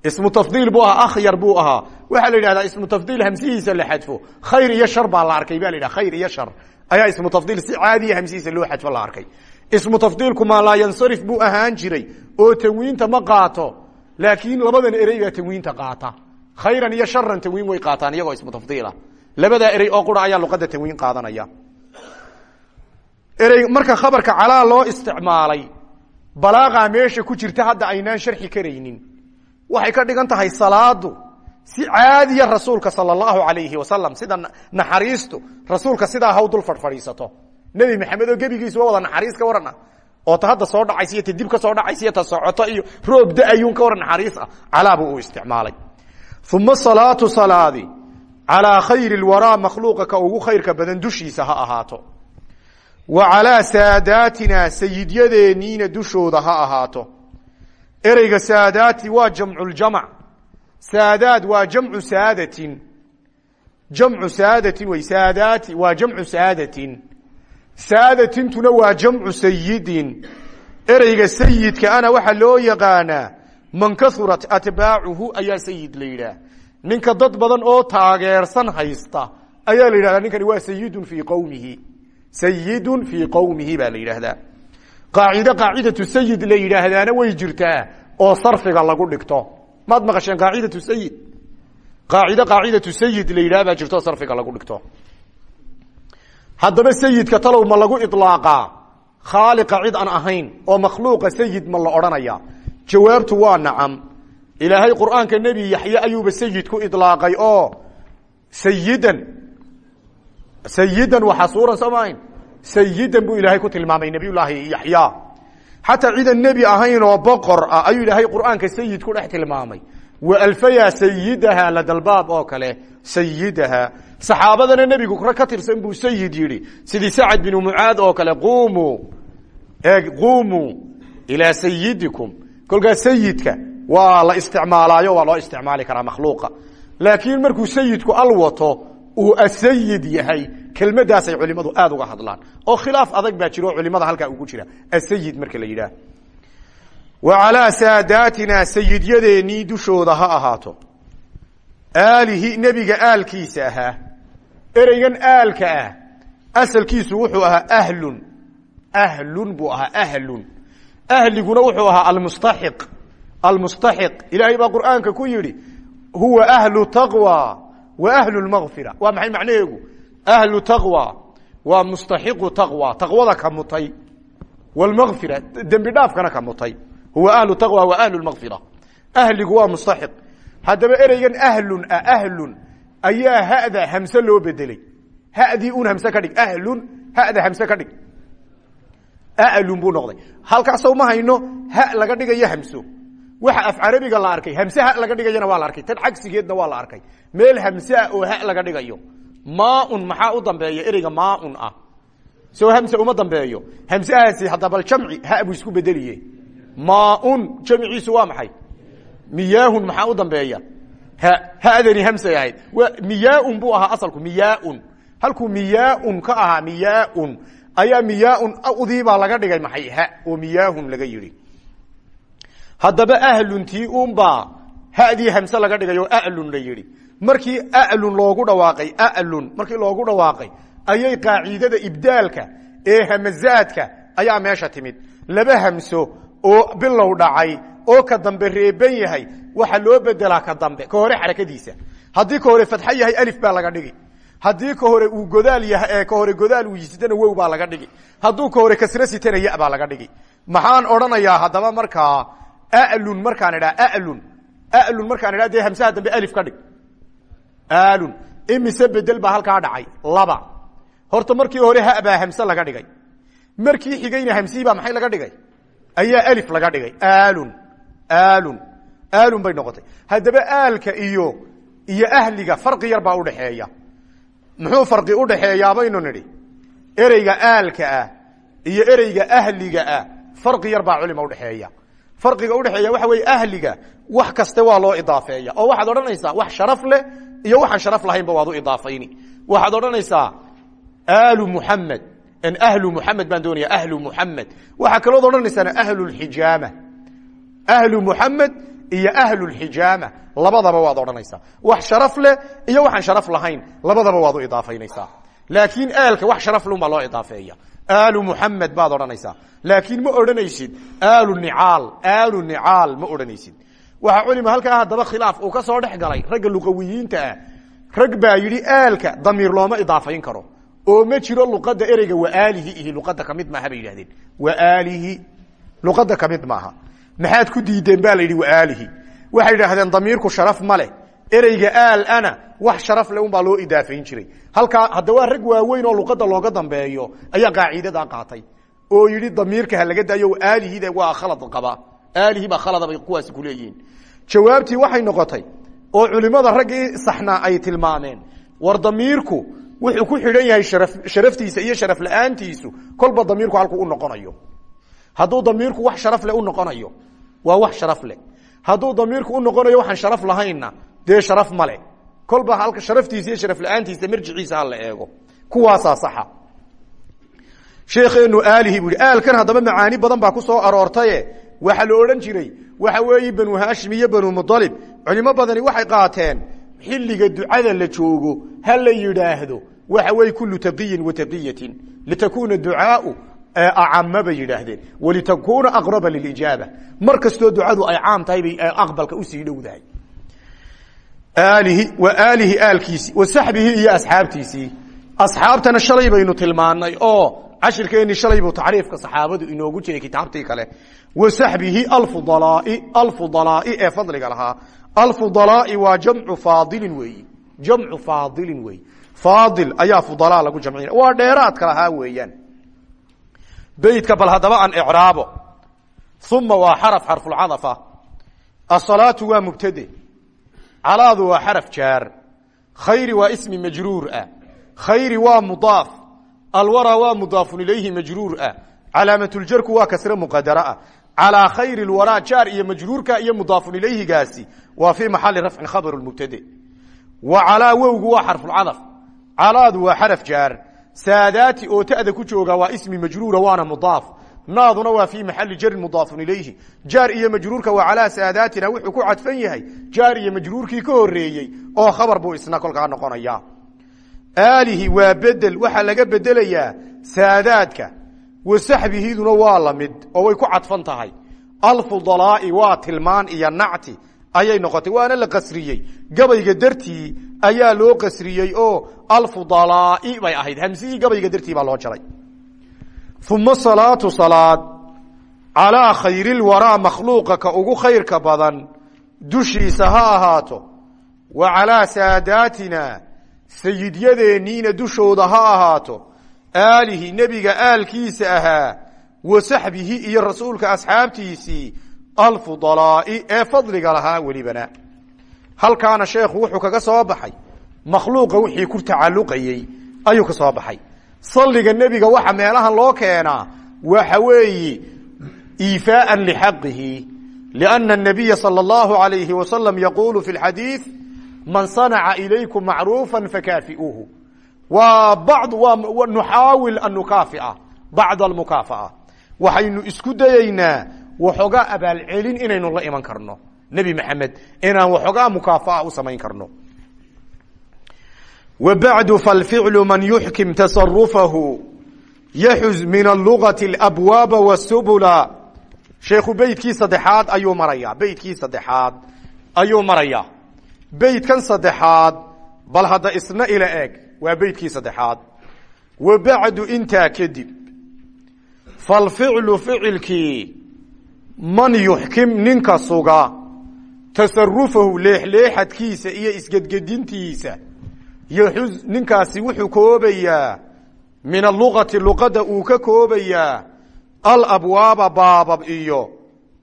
ismu tafdiil buu ahaa akhyar buu ahaa. Waxaa la yidhahdaa ismu tafdiil hamsihiisa la xadfo. Khayr iyo shar baa la arkay ba la yidhaha khayr iyo shar. Ayaa ismu tafdiil si caadiya hamsihiisa loo xadfo la arkay. Ismu tafdiilku maa laa yansarif buu ahaan jiray oo tanwiinta ma qaato laakiin labadan erey baa tanwiinta qaata. Khayran iyo sharan tanwiin way qaataan iyagoo ismu tafdiila labadaa erey oo qura ayaa luqadda tanwiin qaadanaya. Erey marka waxay ka dhigan tahay salaadu si caadiya rasuulka sala allahu alayhi wasalam sida naxariistu rasuulka sidaa haw dul fadhfadhiisato nebi maxamed oo gebigiisu waa wada naxariis warana. Oo ta hadda soo dhacaysa iyo dib ka soo dhacaysa iyo ta socoto iyo roob da'ayuun ka waran naxariis ah calaa buu uu isticmaalay. Uma salaatu salaadi calaa khayri lwaraa makhluuqa ugu khayrka badan dushiisa ha ahaato. Wa calaa saadaatina sayidyadeeniina dushooda ha ahaato ereyga saadaati waa jamculjamac saadaad waa jamcu saadatin. Jamcu saadatin wey saadaati waa jamcu saadatin. Saadatintuna waa jamcu sayidin ereyga sayidka ana waxaa loo yaqaanaa man kaurat atbaacuhu ayaa sayid la yidhaah. Ninka dad badan oo taageersan haysta ayaa la yidhahdaa ninkani waa sayidun fii qowmihi sayidun fii qowmihi baa la yidhaahdaa qaacide qaacidatu sayid la yidhaahdaana way jirtaa oo sarfiga lagu dhigto. Maad maqasheen qaacidatu sayid qaacide qaacidatu sayid la yidhaha baa sarfiga lagu dhigto. Haddaba sayidka talow ma lagu ilaaqaa khaaliqa cid aan ahayn oo makhluuqa sayid ma la odhanaya. Jawaabtu waa nacam. Ilaahay qur'aanka nebi yaxye ayuuba sayid ku ilaaqay oo sayidan sayidan waxaa suuran soo sayidan buu ilaahay ku tilmaamay nebiyullaahi yaxya xataa ciidan nebi ahayn oo boqor ah ilaahay qur'aanka sayid ku dhex tilmaamay. Wa alfaya sayidaha ladalbaab oo kale sayidaha saxaabadana nebigu ka tirsan buu sayid yidhi. Sidii sacad binu mucaad oo kale quumuu e quumuu ilaa sayidikum kolkaa sayidka waa la isticmaalaayo waa loo isticmaali karaa makhluuqa. Laakiin markuu sayidku al wato asayid yahay kelmadaasay culimadu aada uga hadlaan. Oo khilaaf adag baa jiro culimada halkaa ugu jira. Asayid marka la yidhaah. Wa calaa saadaatina sayidyadeenii dushooda ha ahaato. Aalihi nebiga aalkiisa ahaa. Ereygan aalka ah. Asalkiisu wuxuu ahaa ahlun. Ahlun buu ahaa ahlun. Ahliguna wuxuu ahaa almustaxiq almustaxiq ilaahay baa qur'aanka ku yidhi huwa ahlu taqwa wa ahlu lmaqfira waa maxay macnaheegu ahlu taqwa waa mustaxiqu taqwa taqwada ka mutay wlmaqfira dembi dhaafkana ka mutay huwa ahlu taqwa wa ahlu lmaqfira ahligu waa mustaxiq haddaba ereygan ahlun ah ahlun ayaa hada hamse loo bedelay haddii un hamse ka dhig ahlun hada hamse ka dhig alun buu noqday halkaasoo waxa af carabiga la arkay hamse ha laga dhigayana waa la arkay tan cagsigeedna waa la arkay meel hamsea oo ha laga dhigayo maaun maxaa u dambeeya? Ereyga maaun ah. Soo hamse uma dambeeyo. Hamsehaasi hadda bal jamci ha buu isku bedeliye. Maaun jamciisu waa maxay? Miyaahun maxaa u dambeeya? Ha hadani hamsay ahayd. Miyaaun buu ahaa asalku miyaaun. Halkuu miyaaun ka ahaa miyaaun ayaa miyaaun udii baa laga dhigay maxay? Ha oo miyaahun laga yidhi. Haddaba ahluntii unbaa haddii hamse laga dhigay oo alun la yidhi. Markii alun loogu dhawaaqay alun. Markii loogu dhawaaqay ayay qaacidada ibdaalka ee hamazaadka ayaa meesha timid. Laba hamso oo bilow dhacay oo ka dambe reeban yahay waxa loo bedelaa ka dambe ka hore xarakadiisa. Haddii ka hore fatxo yahay alif baa laga dhigi. Haddii ka hore uu godaal yahay ka hore godaal uu yisitana wow baa laga dhigi. Hadduu ka hore kasro sitana ya baa laga dhigi. Maxaan odhanayaa haddaba markaa alun markaan idhaa alun alun markaan idhaa dee hamsaha dambe alif ka dhig. Alun imise bedel baa halkaa dhacay? Laba. Horta markii hore ha baa hamse laga dhigay. Markii xigayna hamsihii baa maxay laga dhigay? Ayaa alif laga dhigay. Alun alun alun bay noqotay. Haddaba aalka iyo iyo ahliga farqi yar baa udhaxeeya muxuu farqi udhaxeeyaa baynu nidhi? Ereyga aalka ah iyo ereyga ahliga ah farqi yar farqiga udhexeeya waxa weeye ahliga wax kaste waa loo idaafeeya. Oo waxaad odhanaysaa wax sharaf leh iyo waxaan sharaf lahaynba waad u idaafayni. Waxaad odhanaysaa alu muxamed ahlu muxamed baan doonaya ahlu muxamed waxaa kalood odhanaysaana ahlulxijaama ahlu muxamed iyo ahlulxijaama labadaba waad odhanaysaa wax sharaf leh iyo waxaan sharaf lahayn labadaba waad u idaafaynaysaa. Laakiin aalka wax sharaf lun baa loo idaafeeya alu muxamed baad odhanaysaa. Laakiin ma odhanaysid alu nicaal alu nicaal ma odhanaysid. Waxaa culima halkaa haddaba khilaaf uu ka soo dhex galay ragga luqawiyiinta ah. Rag baa yidhi aalka damiir looma idaafayn karo. Oo ma jiro luqadda ereyga waaalihi ihi luqadda ka mid maaha bay yidhahdeen waaalihi luqadda ka mid maaha. Maxaad ku diideen ba la yidhi waaalihi waxay yidhaahdeen ma ereyga aal ana wax sharaf le unbaa loo idaafayn jiray. Halkaa hadda waa rag waaweyn oo luqadda looga dambeeyo ayaa qaaciidadaa qaatay. Oo yidhi damiirka ha daayo aalihida waa khalad qabaa. Aalihi baa khalada bay kuwaasi kuleeyihiin jawaabtii waxay noqotay oo culimada raggii saxnaa ay tilmaameen war damiirku wuxuu ku xidhan yahay sharaftiisa iyo sharaf la'aantiisu kolba damiirku halkuu u noqonayo. Hadduu damiirku wax sharaf leh u noqonayo waa wax sharaf leh. Hadduu damiirku u noqonayo waxaan sharaf lahaynna dee sharaf male kolba halka sharaftiisa iyo sharaf la'aantiisa marjiciisa ha la eego. Kuwaasaa saxa. Sheekeenu aalihi buu yihi aalkan haddaba macaani badan baa ku soo aroortaye. Waxaa la odhan jiray waxa weeye banu haashim iyo banu mudalib culimo badani waxay qaateen xilliga ducada la joogo ha la yidhaahdo waxa weeye kullu taqiyin wa taqiyatin. Litakuna ducaau acama bay yidhaahdeen. Walitakuna aqraba lilijaaba mar kastoo ducadu ay caam bay aqbalka u sii dhowdahay aalihi aalkiisii wa saxbihi iyo asxaabtiisii. Asxaabtana shalay baynu tilmaanay oo cashirkeeni shalay buu tacriifka saxaabadu inoogu jiray kitaabtii kale. Wa saxbihi alfudalaai alfudalaai ee fadliga lahaa. Alfudalaai waa jamcu faadilin weeyi jamcu faadilin weeyi faadil ayaa fudalaa lagu jamcinaya waa dheeraadka lahaa weeyaan. Beydka bal haddaba aan icraabo uma waa xaraf xarfulcadafa asalaatu waa mubtade calaadu waa xaraf jaar. Khayri waa ismi majruur ah. Khayri waa mudaaf. Alwara waa mudaafun ilayhi majruur ah. Calaamatuljarku waa kasre muqadara ah. Calaa khayri lwaraa jaar iyo majruurka iyo mudaafun ilayhigaasi waa fii maxali rafcin khabaru mubtade wa calaa wowgu waa xarfulcadaf calaadu waa xaraf jaar. Saadaati oo ta'da ku jooga waa ismi majruura waana mudaaf naaduna waa fii maxali jarin mudaafun ilayhi. Jaar iyo majruurka waa calaa saadaatina wuxuu ku cadfan yahay. Jaar iyo majruurkii ka horeeyey oo khabar buu isna kolkaa noqonaya aalihi waa bedel waxaa laga bedelayaa saadaadka. Wa saxbihiduna waa la mid oo way ku cadfan tahay. Alfudalaai waa tilmaan iyo nacti ayay noqotay waana la qasriyey. Gabayga dartii ayaa loo qasriyey oo alfudalaai bay ahayd. Hamsihii gabayga dartii baa loo jaray uma salaatu salaad calaa khayri lwaraa makhluuqa ka ugu khayrka badan. Dushiisa ha ahaato. Wa calaa saadaatina sayidyadeeniina dushooda ha ahaato. Aalihi nebiga aalkiisa ahaa wa saxbihi iyo rasuulka asxaabtiisii alfudalaai ee fadliga lahaa welibana. Halkaana sheekhu wuxuu kaga soo baxay. Makhluuqa wixii ku tacalluqayey ayuu ka baxay salliga nebiga waxa meelahan loo keenaa waxa weeye iifaaan lixaqihi lianna anabiya sala allahu alayhi wasalam yaquulu fi lxadiid man sanaca ilaykum macruufa fakaafiuuhu. Waa bad waa nuxaawil an nukaafi'a bacd almukaafa'a. Waxaynu isku dayeynaa waxoogaa abaalcelin inaynu la iman karno nebi maxamed inaan waxoogaa mukaafa'a u samayn karno bacdu falficlu man yuxkim tasarufahu yaxuz min alugati alabwaaba wasubula sheekhu beytkii saddexaad ayuu marayaa beytkii saddexaad ayuu marayaa beytkan saddexaad bal hadda isna ila eeg waa beytkii saddexaad wa bacdu intaa kadib falficlu ficilkii man yuxkim ninka suga tasarufahu leexleexadkiisa iyo isgedgedintiisa yaxuz ninkaasi wuxuu koobayaa. Min alugati luqadda uu ka koobayaa. Alabwaaba baabab iyo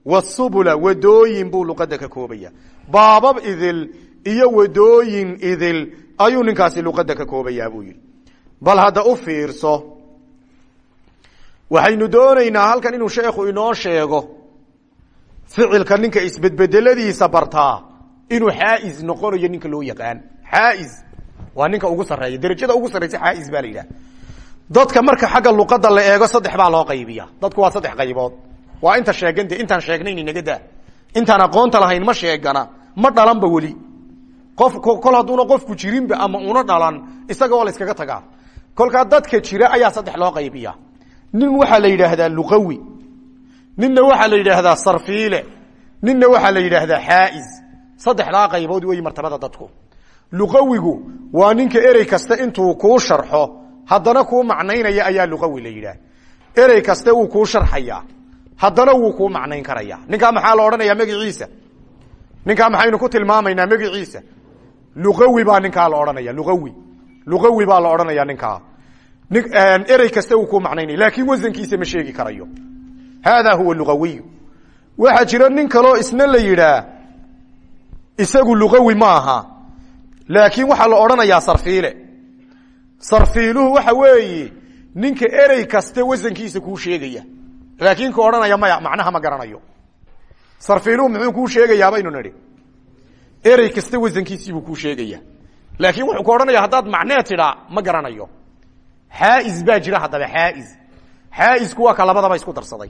wasubula wadooyin buu luqadda ka koobaya baabab idil iyo wadooyin idil ayuu ninkaasi luqadda ka koobayaa buu yidhi. Bal hadda u fiirso waxaynu doonaynaa halkan inuu sheekhu inoo sheego ficilka ninka isbedbedeladiisa bartaa inuu xaais noqonayo ninka loo yaqaan. Xaais waa ninka ugu sarreeya derajada ugu sarreysa xaais baa la yidhaha. Dadka marka xagga luqadda la eego saddex baa loo qaybiya dadku waa saddex qaybood. Waa inta sheegante intaan sheegnayn inaga intaan aqoonta lahayn ma sheegana ma dhalanba weli. Qof kol hadduuna qofku jirinba ama una dhalan isaga oo la iskaga tagaa. Kolkaa dadka jira ayaa saddex loo qaybiya nin waxaa la yidhaahdaa luqawi. Ninna waxaa la yidhaahdaa sarfiile. Ninna waxaa la yidhaahdaa xaais saddexdaa qaybood wey martabada dadku luqawigu waa ninka erey kasta intuu kuu sharxo haddana kuu macnaynaya ayaa luqawi la yidhaah. Erey kaste wuu kuu sharxayaa haddana wuu kuu macnayn karaya ninkaa maxaa la odhanayaa magiciisa? Ninkaa maxaynu ku tilmaamaynaa magiciisa? Luqawi baa ninkaa la odhanaya luqawi. Luqawi baa la odhanaya ninkaa. Erey kaste wuu kuu macnaynaya laakiin wasankiisa ma sheegi karayo. Haadaa huwa luqawiyu. Waxaa jira nin kaloo isna la yidhaah isagu luqawi ma aha laakiin waxaa la odhanayaa sarfiile. Sarfiiluhu waxa weeye ninka erey kaste wasankiisa kuu sheegaya. Laakiin ka odhanaya maya macnaha ma garanayo. Sarfiiluhu muxuu kuu sheegayaa baynu nidhi. Erey kasta wasankiisiibuu kuu sheegaya. Laakiin wuxuu ku odhanaya haddaad macnee tidhaa ma garanayo. Xaais baa jira haddaba xaais xaaisku waa ka labadaba isku darsaday.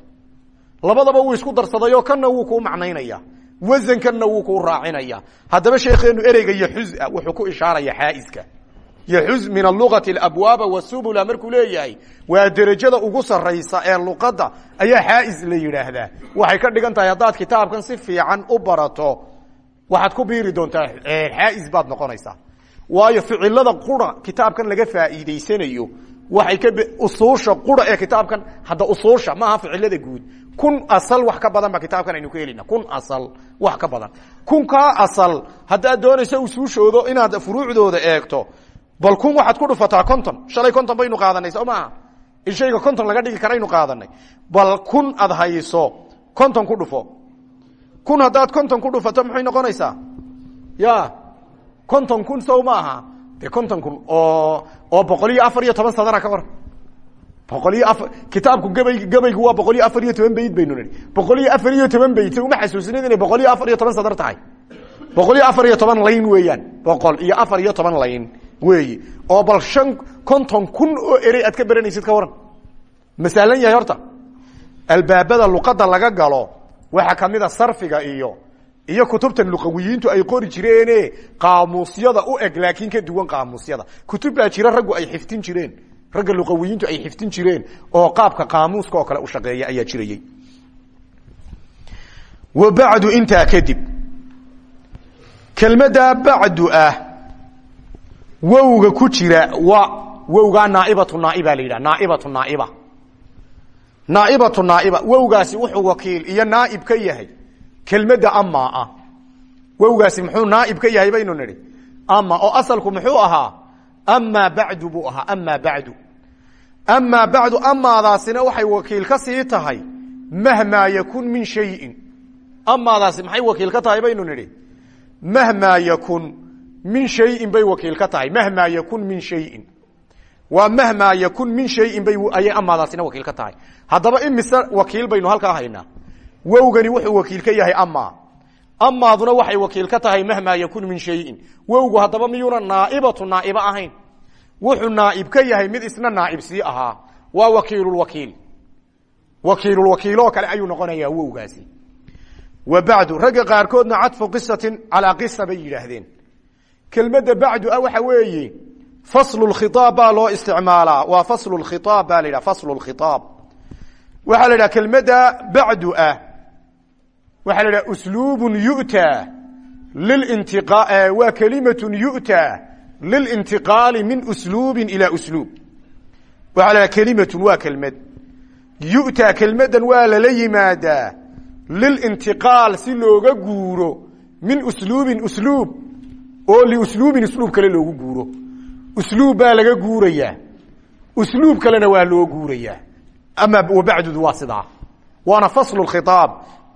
Labadaba wuu isku darsadayoo kanna wuu kuu macnaynaya wasankanna wuu kuu raacinaya haddaba sheekeenu ereyga yaxuza wuxuu ku ishaaraya xaaiska. Yaxuz min aluqati alabwaaba wasubula markuu leeyahay waa derajada ugu saraysa ee luqadda ayaa xaais la yidhaahdaa. Waxay ka dhigan tahay haddaad kitaabkan si fiican u barato waxaad ku biiri doontaa xaais baad noqonaysaa. Waayo ficilada qura kitaabkan laga faa'iidaysanayo waxay ka usuusha qura ee kitaabkan hadda usuusha maaha ficilada guud kun asal wax ka badan ba kitaabkan aynu ka helina. Kun asal wax ka badan. Kunkaa asal haddaad doonayso usuushoodo inaad furuucdooda eegto bal kun waxaad ku dhufataa conton shalay conton baynu qaadanay soo maaha in shayga conton laga dhigi karaynu qaadanay. Bal kun aad hayso conton ku dhufo. Kun haddaad conton ku dhufato maxay noqonaysaa? Ya conton kun sow ma aha. De conton kun oo oo boqol iyo afar toban sadana ka war boqol iyo kitaabku gabay gabaygu waa boqol iyo afar iyo toban bayd baynu nihi boqol iyo afar iyo toban bayd uma xasuusinayd inay boqol iyo afar iyo toban sadar tahay. boqol iyo afar iyo toban layn weeyaan. boqol iyo afar iyo toban layn weeyi. oo bal shan konton kun oo erey aad ka baranaysid ka waran. masaalan yahay horta. albaabada luqadda laga galo waxaa kamida sarfiga iyo iyo kutubtan luqawiyiintu ay qori jireene qaamuusyada u eg laakiin ka duwan qaamuusyada. kutub baa jira raggu ay xiftin jireen ragga luqawiyiintu ay xiftin jireen oo qaabka qaamuuska oo kale u shaqeeya ayaa jirayey wa bacdu intaa kadib kelmaddaa bacdu ah wowga ku jira waa wowgaa naaibatu naaiba la naaibatu naaiba. Naaibatu naaiba wowgaasi wuxuu wakiil iyo naaib ka yahay kelmadda amaa ah. Wowgaasi muxuu naaib ka yahay baynu nidhi ama oo asalku muxuu ahaa amaa bacdu buu ahaa amaa bacdu amaa bacdu amaadaasina waxay wakiil ka sii tahay mahmaa yakun min shayin. Amaadaasi maxay wakiil ka tahay baynu nidhi? Mahmaa yakun min shayin bay wakiil ka tahay mahmaa yakun min shayin. Waa mahmaa yakun min shayin bay ayay amaadaasina wakiil ka tahay. Haddaba imise wakiil baynu halkaa haynaa wowgani wuxuu wakiil amaaduna waxay wakiil ka tahay mahmaa yakun min shayin. Wowgu haddaba miyuuna naaibatu naaiba ahayn? Wuxuu naaib ka yahay mid isna naaib sii ahaa. Waa wakiilulwakiil wakiilulwakiiloo kale ayuu noqonayaa wowgaasi. Wa bacdu ragga qaarkoodna cadfu qisatin calaa qisa bay yidhaahdeen. Kelmadda bacdu ah waxa weeye faslu khiaab baa loo isticmaalaa. Waa faslu khiaab baa la yidhaha la yidhaha kelmadda ah waxaa la yidhaha usluubun yu'taa waa kelimatun yu'taa lilintiqaali min usluubin ilaa usluub waxaa la yidhaha kelimatun waa kelmad. Yu'taa kelmaddan waa lala yimaadaa lilintiqaal si looga guuro min usluubin usluub oo liusluubin usluub kale loogu guuro. Usluub baa laga guurayaa. Usluub kalena waa loo guurayaa. Ama wabacdudu waa sidaa. Waana faslu khiaab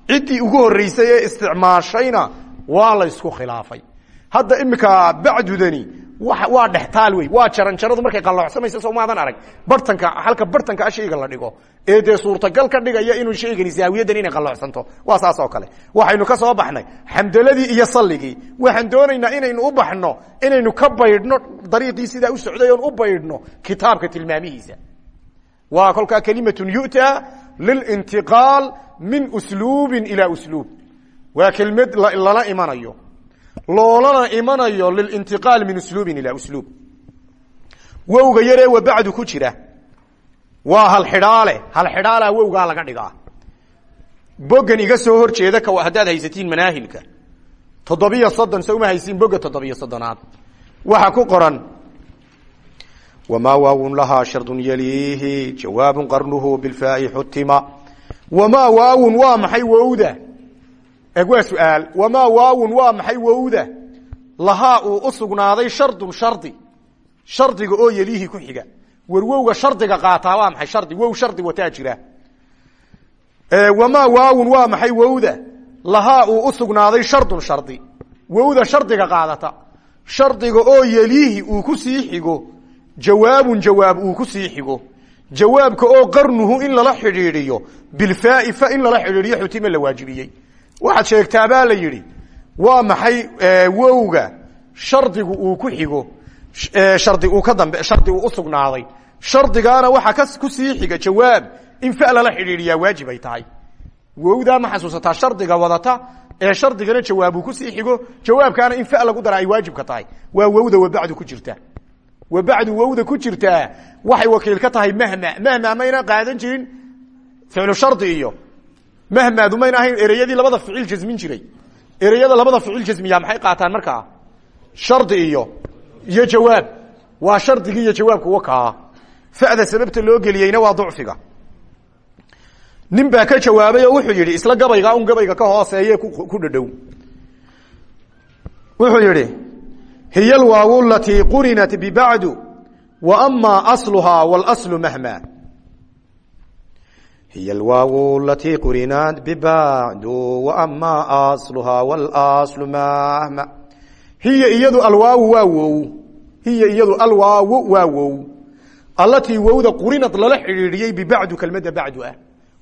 ciddii ugu horeysay ee isticmaashayna waa la ysku khilaafay. Hadda iminka bacdudani waa dhextaal wey waa jaranjaradu markay qalloocsamaysa soo maadan arag. Bartanka halka bartanka a shayga la dhigo ee dee suurtagal ka dhigaya inuu shaygani saawiyadan inay qalloocsanto waa saas oo kale. Waxaynu ka soo baxnay xamdaladii iyo salligii. Waxaan doonaynaa inaynu u baxno inaynu ka baydhno dariiqii sidaa u socday oon u baydhno kitaabka tilmaamihiisa. Waa kolkaa kelimatun yu'taa lilintiqaal min usluubin ilaa usluub waa kelmad lala imanayo. Loolana imanayo lilintiqaal min usluubin ilaa usluub wowga yaree wa bacdu ku jira. Waa halxidhaale halxidhaalaa wowgaa laga dhigaa. Boggan iga soo hor jeeda ka haddaad haysatiin manaahilka. Toddobiyo soddon se uma haysiin bogga toddobiyo soddonaad. Waxa ku qoran wamaa waawun lahaa shardun yaliihi jawaabun qarnuhu bilfaai xutima wamaa waawun waa maxay wowda? Waa su'aal. Wamaa waawun waa maxay wowda? Lahaa uu u sugnaaday shardun shardi. Shardiga oo yeliihi ku xiga. Warwowga shardiga qaataa waa maxay shardi? Wow shardi wataa jira. Wamaa waawun waa maxay wowda? Lahaa uu u sugnaaday shardun shardi. Wowda shardiga qaadata. Shardiga oo yeliihi uu ku xigo. Jawaabun jawaab uu ku xigo jawaabka oo qarnuhu in lala xidhiidhiyo bilfaai fa in lala xidhiidhiyo xutima la waajibiyey. Waxaad sheegtaa baa la yidhi waa maxay wowga shardigu uu ku xigo shardi uu ka dambe shardi uu usugnaaday shardigaana waxaa ka ku sii xiga jawaab in fa lala xidhiidhiyaa waajib ay tahay. Wowdaa ma xasuusataa ee shardigana jawaabuu ku sii xigo jawaabkaana in fa lagu dara ay waajibka tahay. Waa wowda wabacdu ku jirta wabacdu wowda ku jirtaa waxay wakiil ka tahay mahma. Mahma mayna qaadan jirin ficlu shardi iyo. Mahmaadu mayna ahayn ereyadii labada ficil jasmin jiray. Ereyada labada ficil jasmiya maxay qaataan markaa shardi iyo iyo jawaab. Waa shardigii iyo jawaabku wakaa fa'da sababta loo geliyeyna waa ducfiga ka jawaabay wuxuu yidhi isla gabayga un gabayga ka hooseeye ku dhadhow. Wuxuu yidhi hiy alwaaw latii qurinat bbacdu wa ama asluhaa wاlaslu mahma hiy alwaaw latii qurinat bbacdu wa ama asluhaa wاlaslu mahma hiya iyadu alwaawu waa wow hiya iyadu alwaawu waa wow allatii wowda qurinad lala xidhiidhiyey bibacdu kelmadda bacdu ah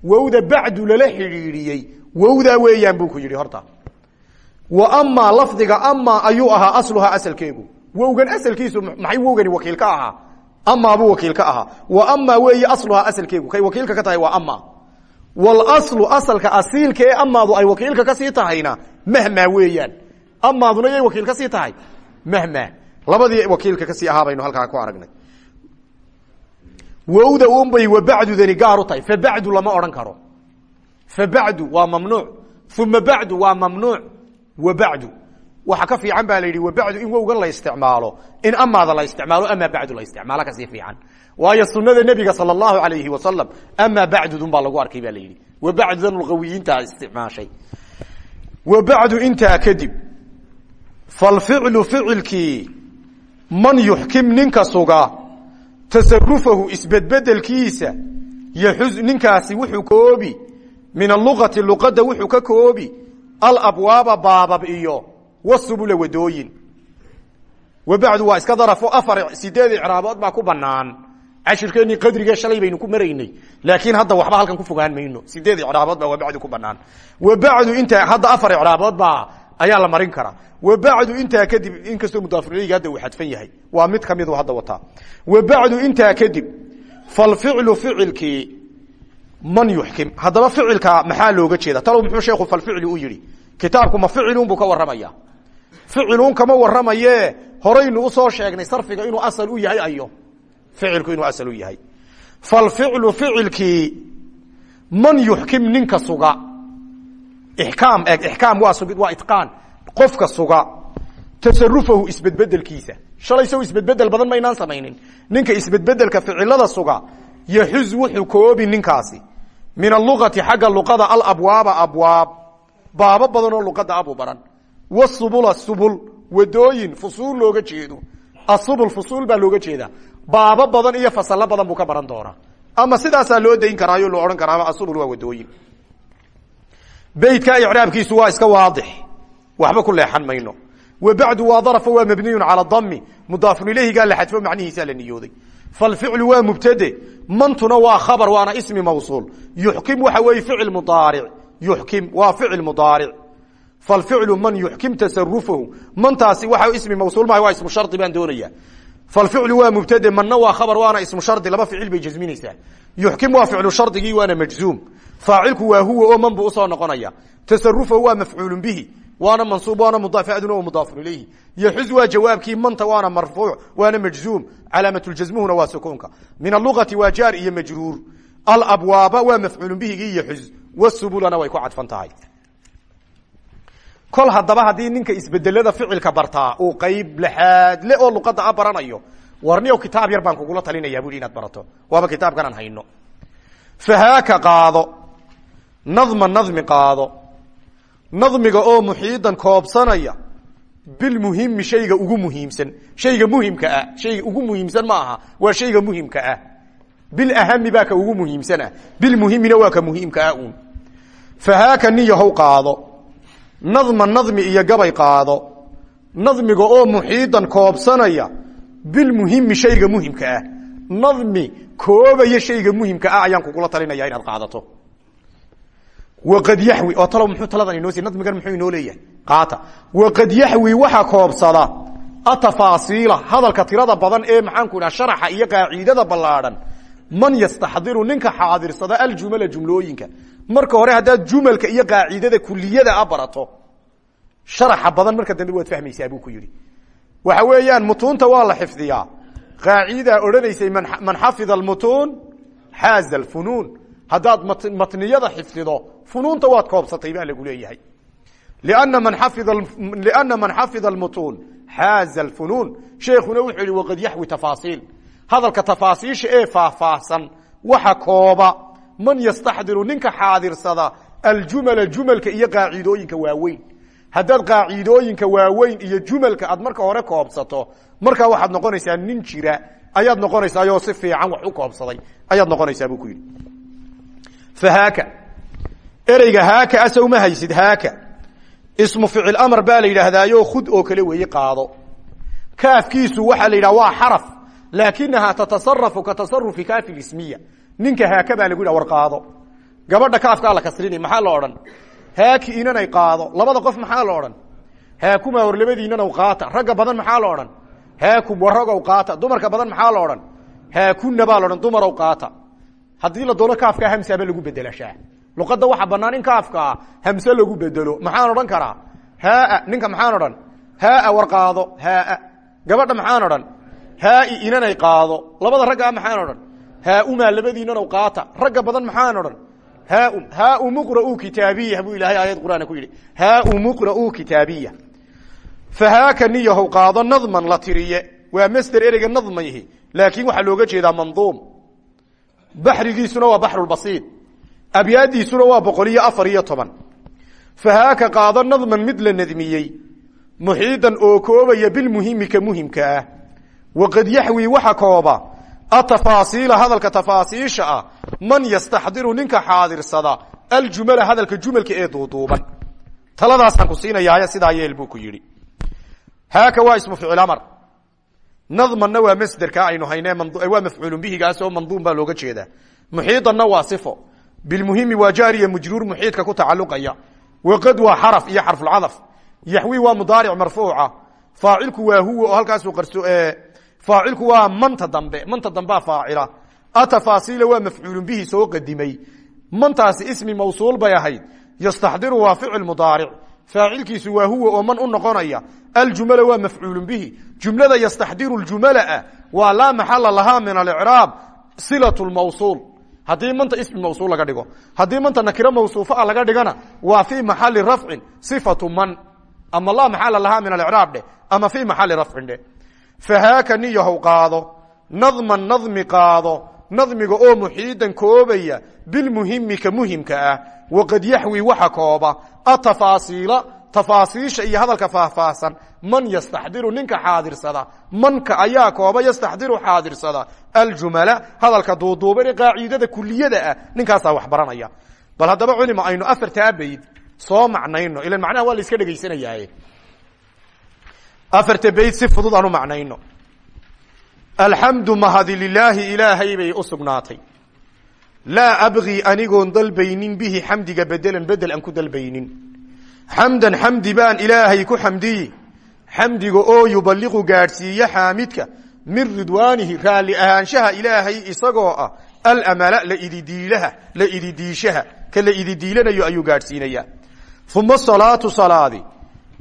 wowda bacdu lala xidhiidhiyey wowdaa weeyaan buu ku yidhi horta wa amaa lafdiga amaa ayuu ahaa asluhaa asalkeegu. Wowgan asalkiisu maxay wowgani wakiil ka ahaa? Amaabuu wakiil ka wa amaa weeye asluhaa asalkeegu. Kay wakiilka ka tahay waa ama walaslu asalka asiilka ee amaadu ay wakiilka ka sii tahayna mahmaa weeyaan. Amaaduna yay wakiil ka sii tahay? Mahma. Labadii wakiilka ka sii ahaa baynu halkaa ku aragnay. Wowda unbay wabacdudani gaar u tahay. Fabacdu lama odhan karo. Fabacdu waa mamnuuc. Uma bacdu waa mamnuuc wabacdu waxa ka fiican baa la yidhi wabacdu in wowgan la isticmaalo in amaada la isticmaalo amaa bacdu la isticmaalo. Kasii fiican. Waayo sunada nebiga sala allahu alayhi wasalam amaa bacdudun baa lagu arkay ba la yidhi. Wabacdudan luqawiyiinta isticmaashay. Wabacdu intaa kadib falficlu ficilkii man yuxkim ninka suga tasarufahu isbedbedelkiisa yaxuz ninkaasi wuxuu koobi min aluqati luqadda wuxuu ka koobi alabwaaba baabab iyo wasubula wadooyin. Wabacdu waa iska darafo afar sideed icraabood baa ku banaan cashirkeennii qadrigee shalay baynu ku maraynay. Laakiin hadda waxba halkan ku fogaan mayno. Sideed icraabood baa wabacdu ku banaan wabacdu intaa hadda afar icraabood baa ayaa la marin karaa wabacdu intaa kadib inkastoo mudaafirleyga hadda uu xadfan yahay waa mid kamidu hadda wataa. Wabacdu intaa kadib falficlu ficilkii man yuxkim haddaba ficilka maxaa looga jeeda talow muxuu sheekhu falficli u yihi kitaabku ma ficilun buu ka warramaya. Ficilun kama warramaye horaynu u soo sheegnay sarfiga inuu asal u yahay ayo ficilku inuu asal u yahay. Falficlu ficilkii man yuxkim ninka suga. Ixkaam eg ixkaam waa sugid waa itqaan. Qofka suga tasarufahu isbedbedelkiisa shalay sow isbedbedel badan maynaan samaynin. Ninka isbedbedelka ficilada suga yaxuz wuxuu koobi ninkaasi min aluqati xagga luqada alabwaaba abwaab baabo badan oo luqada abu baran wasubula subul wadooyin fusuul looga jeedo asubul fusuul baa looga jeeda baabo badan iyo fasalo badan buu ka baran doonaa ama sidaasaa loo dayn karaayo loo odhan karaaba asubul waa wadooyin beytka icraabkiisu waa iska waadix waxba ku leexan mayno wabacdu waa darafo waa mabniyun cala dami mudaafun ilayhigaa la xadfo macnihiisaa la niyooday falficlu waa mubtade mantuna waa khabar waana ismi mawsuul. Yuxkim waxa weeye ficil mudaaric. Yuxkim waa ficil mudaaric. Falficlu man yuxkim tasarufahu mantaasi waxa ismi mawsuul maha waa ismu shardi baan doonaya falficlu waa mubtade manna waa khabar waana ismu shardi. Laba ficil bay jasminaysaa yuxkim waa ficlu shardigii waana majzuum. Faacilku waa huwa oo man buu u soo noqonaya tasarufahu waa mafcuulu bihi waana mansuub waana mudaaf aduna wa mudaafun ilayhi yaxuz waa jawaabkii manta waana marfuuc waana majzuum calaamatljasmuhuna waa sukuunka min aluqati waa jaar iyo majruur alabwaaba waa mafcuulu bihigii yaxuz wasubulana way ku cadfan tahay kol haddaba haddii ninka isbedelada ficilka bartaa uu qayb lexaad le oo luqada a baranayo warniyow kitaab yar baan kugula talinayaa bui inaad barato waaba kitaabkan aan hayno fahaaka qaado nadma nadmi qaado nadmiga oo muxiidan koobsanaya bilmuhimi shayga ugu muhiimsan. Shayga muhimka ah shayga ugu muhiimsan ma aha waa shayga muhimka ah. Bilahami baa ka ugu muhiimsan ah. Bilmuhimina waa ka muhiimka ah uun. Fahaaka niyahow qaado. Nadma nadmi iyo gabay qaado. Nadmiga oo muxiidan koobsanaya bilmuhimi shayga muhimka ah. Nadmi koobaya shayga muhimka ah ayaan kugula talinaya inaad qaadato waqad yaxwi oo talow muxuu taladan inoo si nadmigan muxuu inoo leeyahay qaata waqad yaxwi waxa koobsada atafaasiila hadalka tirada badan ee maxaanku idhaha sharaxa iyo qaaciidada ballaadhan man yastaxdiru ninka xaadirsada aljumala jumlooyinka marka hore haddaad jumalka iyo qaacidada kuliyada a barato sharaxa badan marka dambe waad fahmaysaa buu ku yidhi waxa weeyaan mutuunta waa la xifdiyaa qaacidaa odhanaysay man xafida almutuun xaaza alfunuun haddaad matniyada xifdido funuunta waad koobsatay baa lagu leeyahay. lianna man xafida almutuun xaaza alfunuun sheekhuna wuxuu yihi waqad yaxwi tafaasiil hadalka tafaasiisha ee faahfaahsan waxa kooba man yastaxdiru ninka xaadirsada aljumala jumalka iyo qaacidooyinka waaweyn haddaad qaacidooyinka waaweyn iyo jumalka aad marka hore koobsato markaa waxaad noqonaysaa nin jira ayaad noqonaysaayoo si fiican wax u koobsaday ayaad noqonaysaa buu fahaaka ereyga haaka asaw ma haysid haaka. Ismu ficil amar baa la yidhaahdaayo khud oo kale weeye qaado. Kaafkiisu waxaa la yidhaha waa xaraf laakinahaa tatasarafu ka tasarufi kaafi ismiya ninka haaka baa lagu yidhaha war qaado. Gabadha kaafkaa la kasrinay maxaa la odhan? Haaki inanay qaado. Labada qof maxaa la odhan? Haakuma hor labadiinanaw qaata. Ragga badan maxaa la odhan? Haakum waragow qaata. Dumarka badan maxaa la odhan? Haakuna baa laodhan dumarow qaata haddii la doono kaafkaa hamsaba lagu bedelashaa luqadda waxaa banaan in kaafkaa hamse lagu bedelo maxaan odhan karaa? Haa ninka maxaan odhan? Haa war qaado. Haa gabadha maxaan odhan? Haai inanay qaado. Labada raggaa maxaan odhan? Haauma labadiinanaw qaata. Ragga badan maxaan odhan? Haum haau muqra'u kitaabiya buu ilahay aayad qur'aana ku yidhi. Haau muqra'u kitaabiya fahaaka niyahow qaado nadman la tiriye. Waa masder ereyga nadmayhi. Laakiin waxaa looga jeedaa manduum baxrigiisuna waa baxrulbasiid abyaadiisuna waa boqol iyo afar iyo toban. Fahaaka qaado nadman mid la nadmiyey muxiidan oo koobaya bilmuhimi ka muhimka ah. Waqad yaxwi waxa kooba atafaasiila hadalka tafaasiisha ah man yastaxdiru ninka xaadirsada aljumala hadalka jumalka ee duuduuban. Taladaasaan ku siinayaaye sidaa yeel buu ku yidhi. Haaka waa ismu nadmanna waa masderka aynu hayne waa mafcuulun bihigaas oo manduum baa looga jeedaa. Muxiidanna waa sifo. Bilmuhimi waa jaariya mujruur muxiidka ku tacaluqaya waqad waa xaraf iyo xarfulcadaf yaxwi waa mudaaric marfuuca. Faacilku waa huwa oo halkaasu qarso faacilku waa manta dambe. Manta dambea faacila. Atafaasiila waa mafcuulun bihi soo qadimay. Mantaasi ismi mawsuul bay ahayd. Yastaxdiru waa ficil mudaaric faacilkiisu waa huwa oo man u noqonaya aljumala waa mafcuulun bihi. Jumlada yastaxdiru jumalaa waa laa maxala lahaa min alicraab silat mawsuul. Haddii manta ismi mawsuul laga dhigo haddii manta nakiro mawsuufa laga dhigana waa fii maxali rafcin sifatu man. Ama laa maxala lahaa min alicraab dheh ama fii maxali rafcin dheh fahaaka niyahow qaado nadman nadmi qaado nadmiga oo muxiidan koobaya bilmuhimi ka muhimka ah waqad yaxwi waxa kooba atafaasiila tafaasiisha iyo hadalka faahfaahsan man yastaxdiru ninka xaadirsada manka ayaa kooba yastaxdiru xaadirsada aljumala hadalka duuduuban ee qaacidada kuliyada ah ninkaasaa wax baranaya bal haddaba culima aynu afartaa bayd soo macnayno ilan macnaha waa la iska dhegaysanayaaye afarta bayd si fudud aanu macnayno alxamdu mahadi lilaahi ilaahay bay u laa abgii anigoon dalbaynin bihi xamdiga bedelan bedel aan ku dalbaynin. Xamdan xamdi baan ilaahay ku xamdiyi xamdiga oo yubaliqu gaadhsiiya xaamidka min ridwaanihi raalli ahaanshaha ilaahay isagoo ah alamala laididiilaha la ididiishaha ka la ididiilanayo ayuu gaadhsiinaya uma salaatu salaadi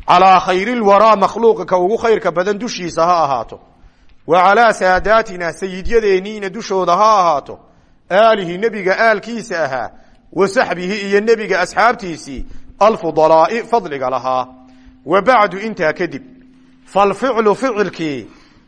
calaa khayri lwaraa makhluuqa ka ugu khayrka badan dushiisa ha ahaato. Wa calaa saadaatina sayidyadeeniina dushooda ha ahaato aalihi nebiga aalkiisa ahaa wa saxbihi iyo nebiga asxaabtiisii alfudalaa'i fadliga lahaa. Wa bacdu intaa kadib falficlu ficilkii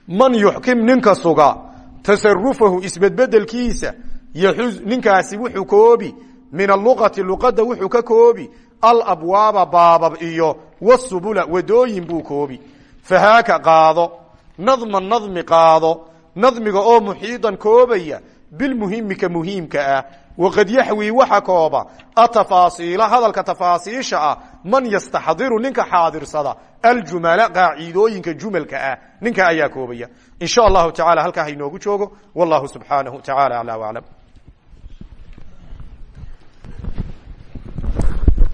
man yuxkim ninka suga tasarufahu isbedbedelkiisa yaxuz ninkaasi wuxuu koobi min aluqati luqadda wuxuu ka koobi alabwaaba baabab iyo wasubula wadooyin buu koobi. Fahaaka qaado nadman nadmi qaado nadmiga oo muxiidan koobaya bilmuhimika muhiimka ah waqad yaxwi waxa kooba atafaasiila hadalka tafaasiisha ah man yastaxdiru ninka xaadirsada aljumala qaacidooyinka jumalka ah ninka ayaa koobaya. In sha allahu tacala halkaa hainoogu joogo wallahu subxaanahu tacala aclaa waclam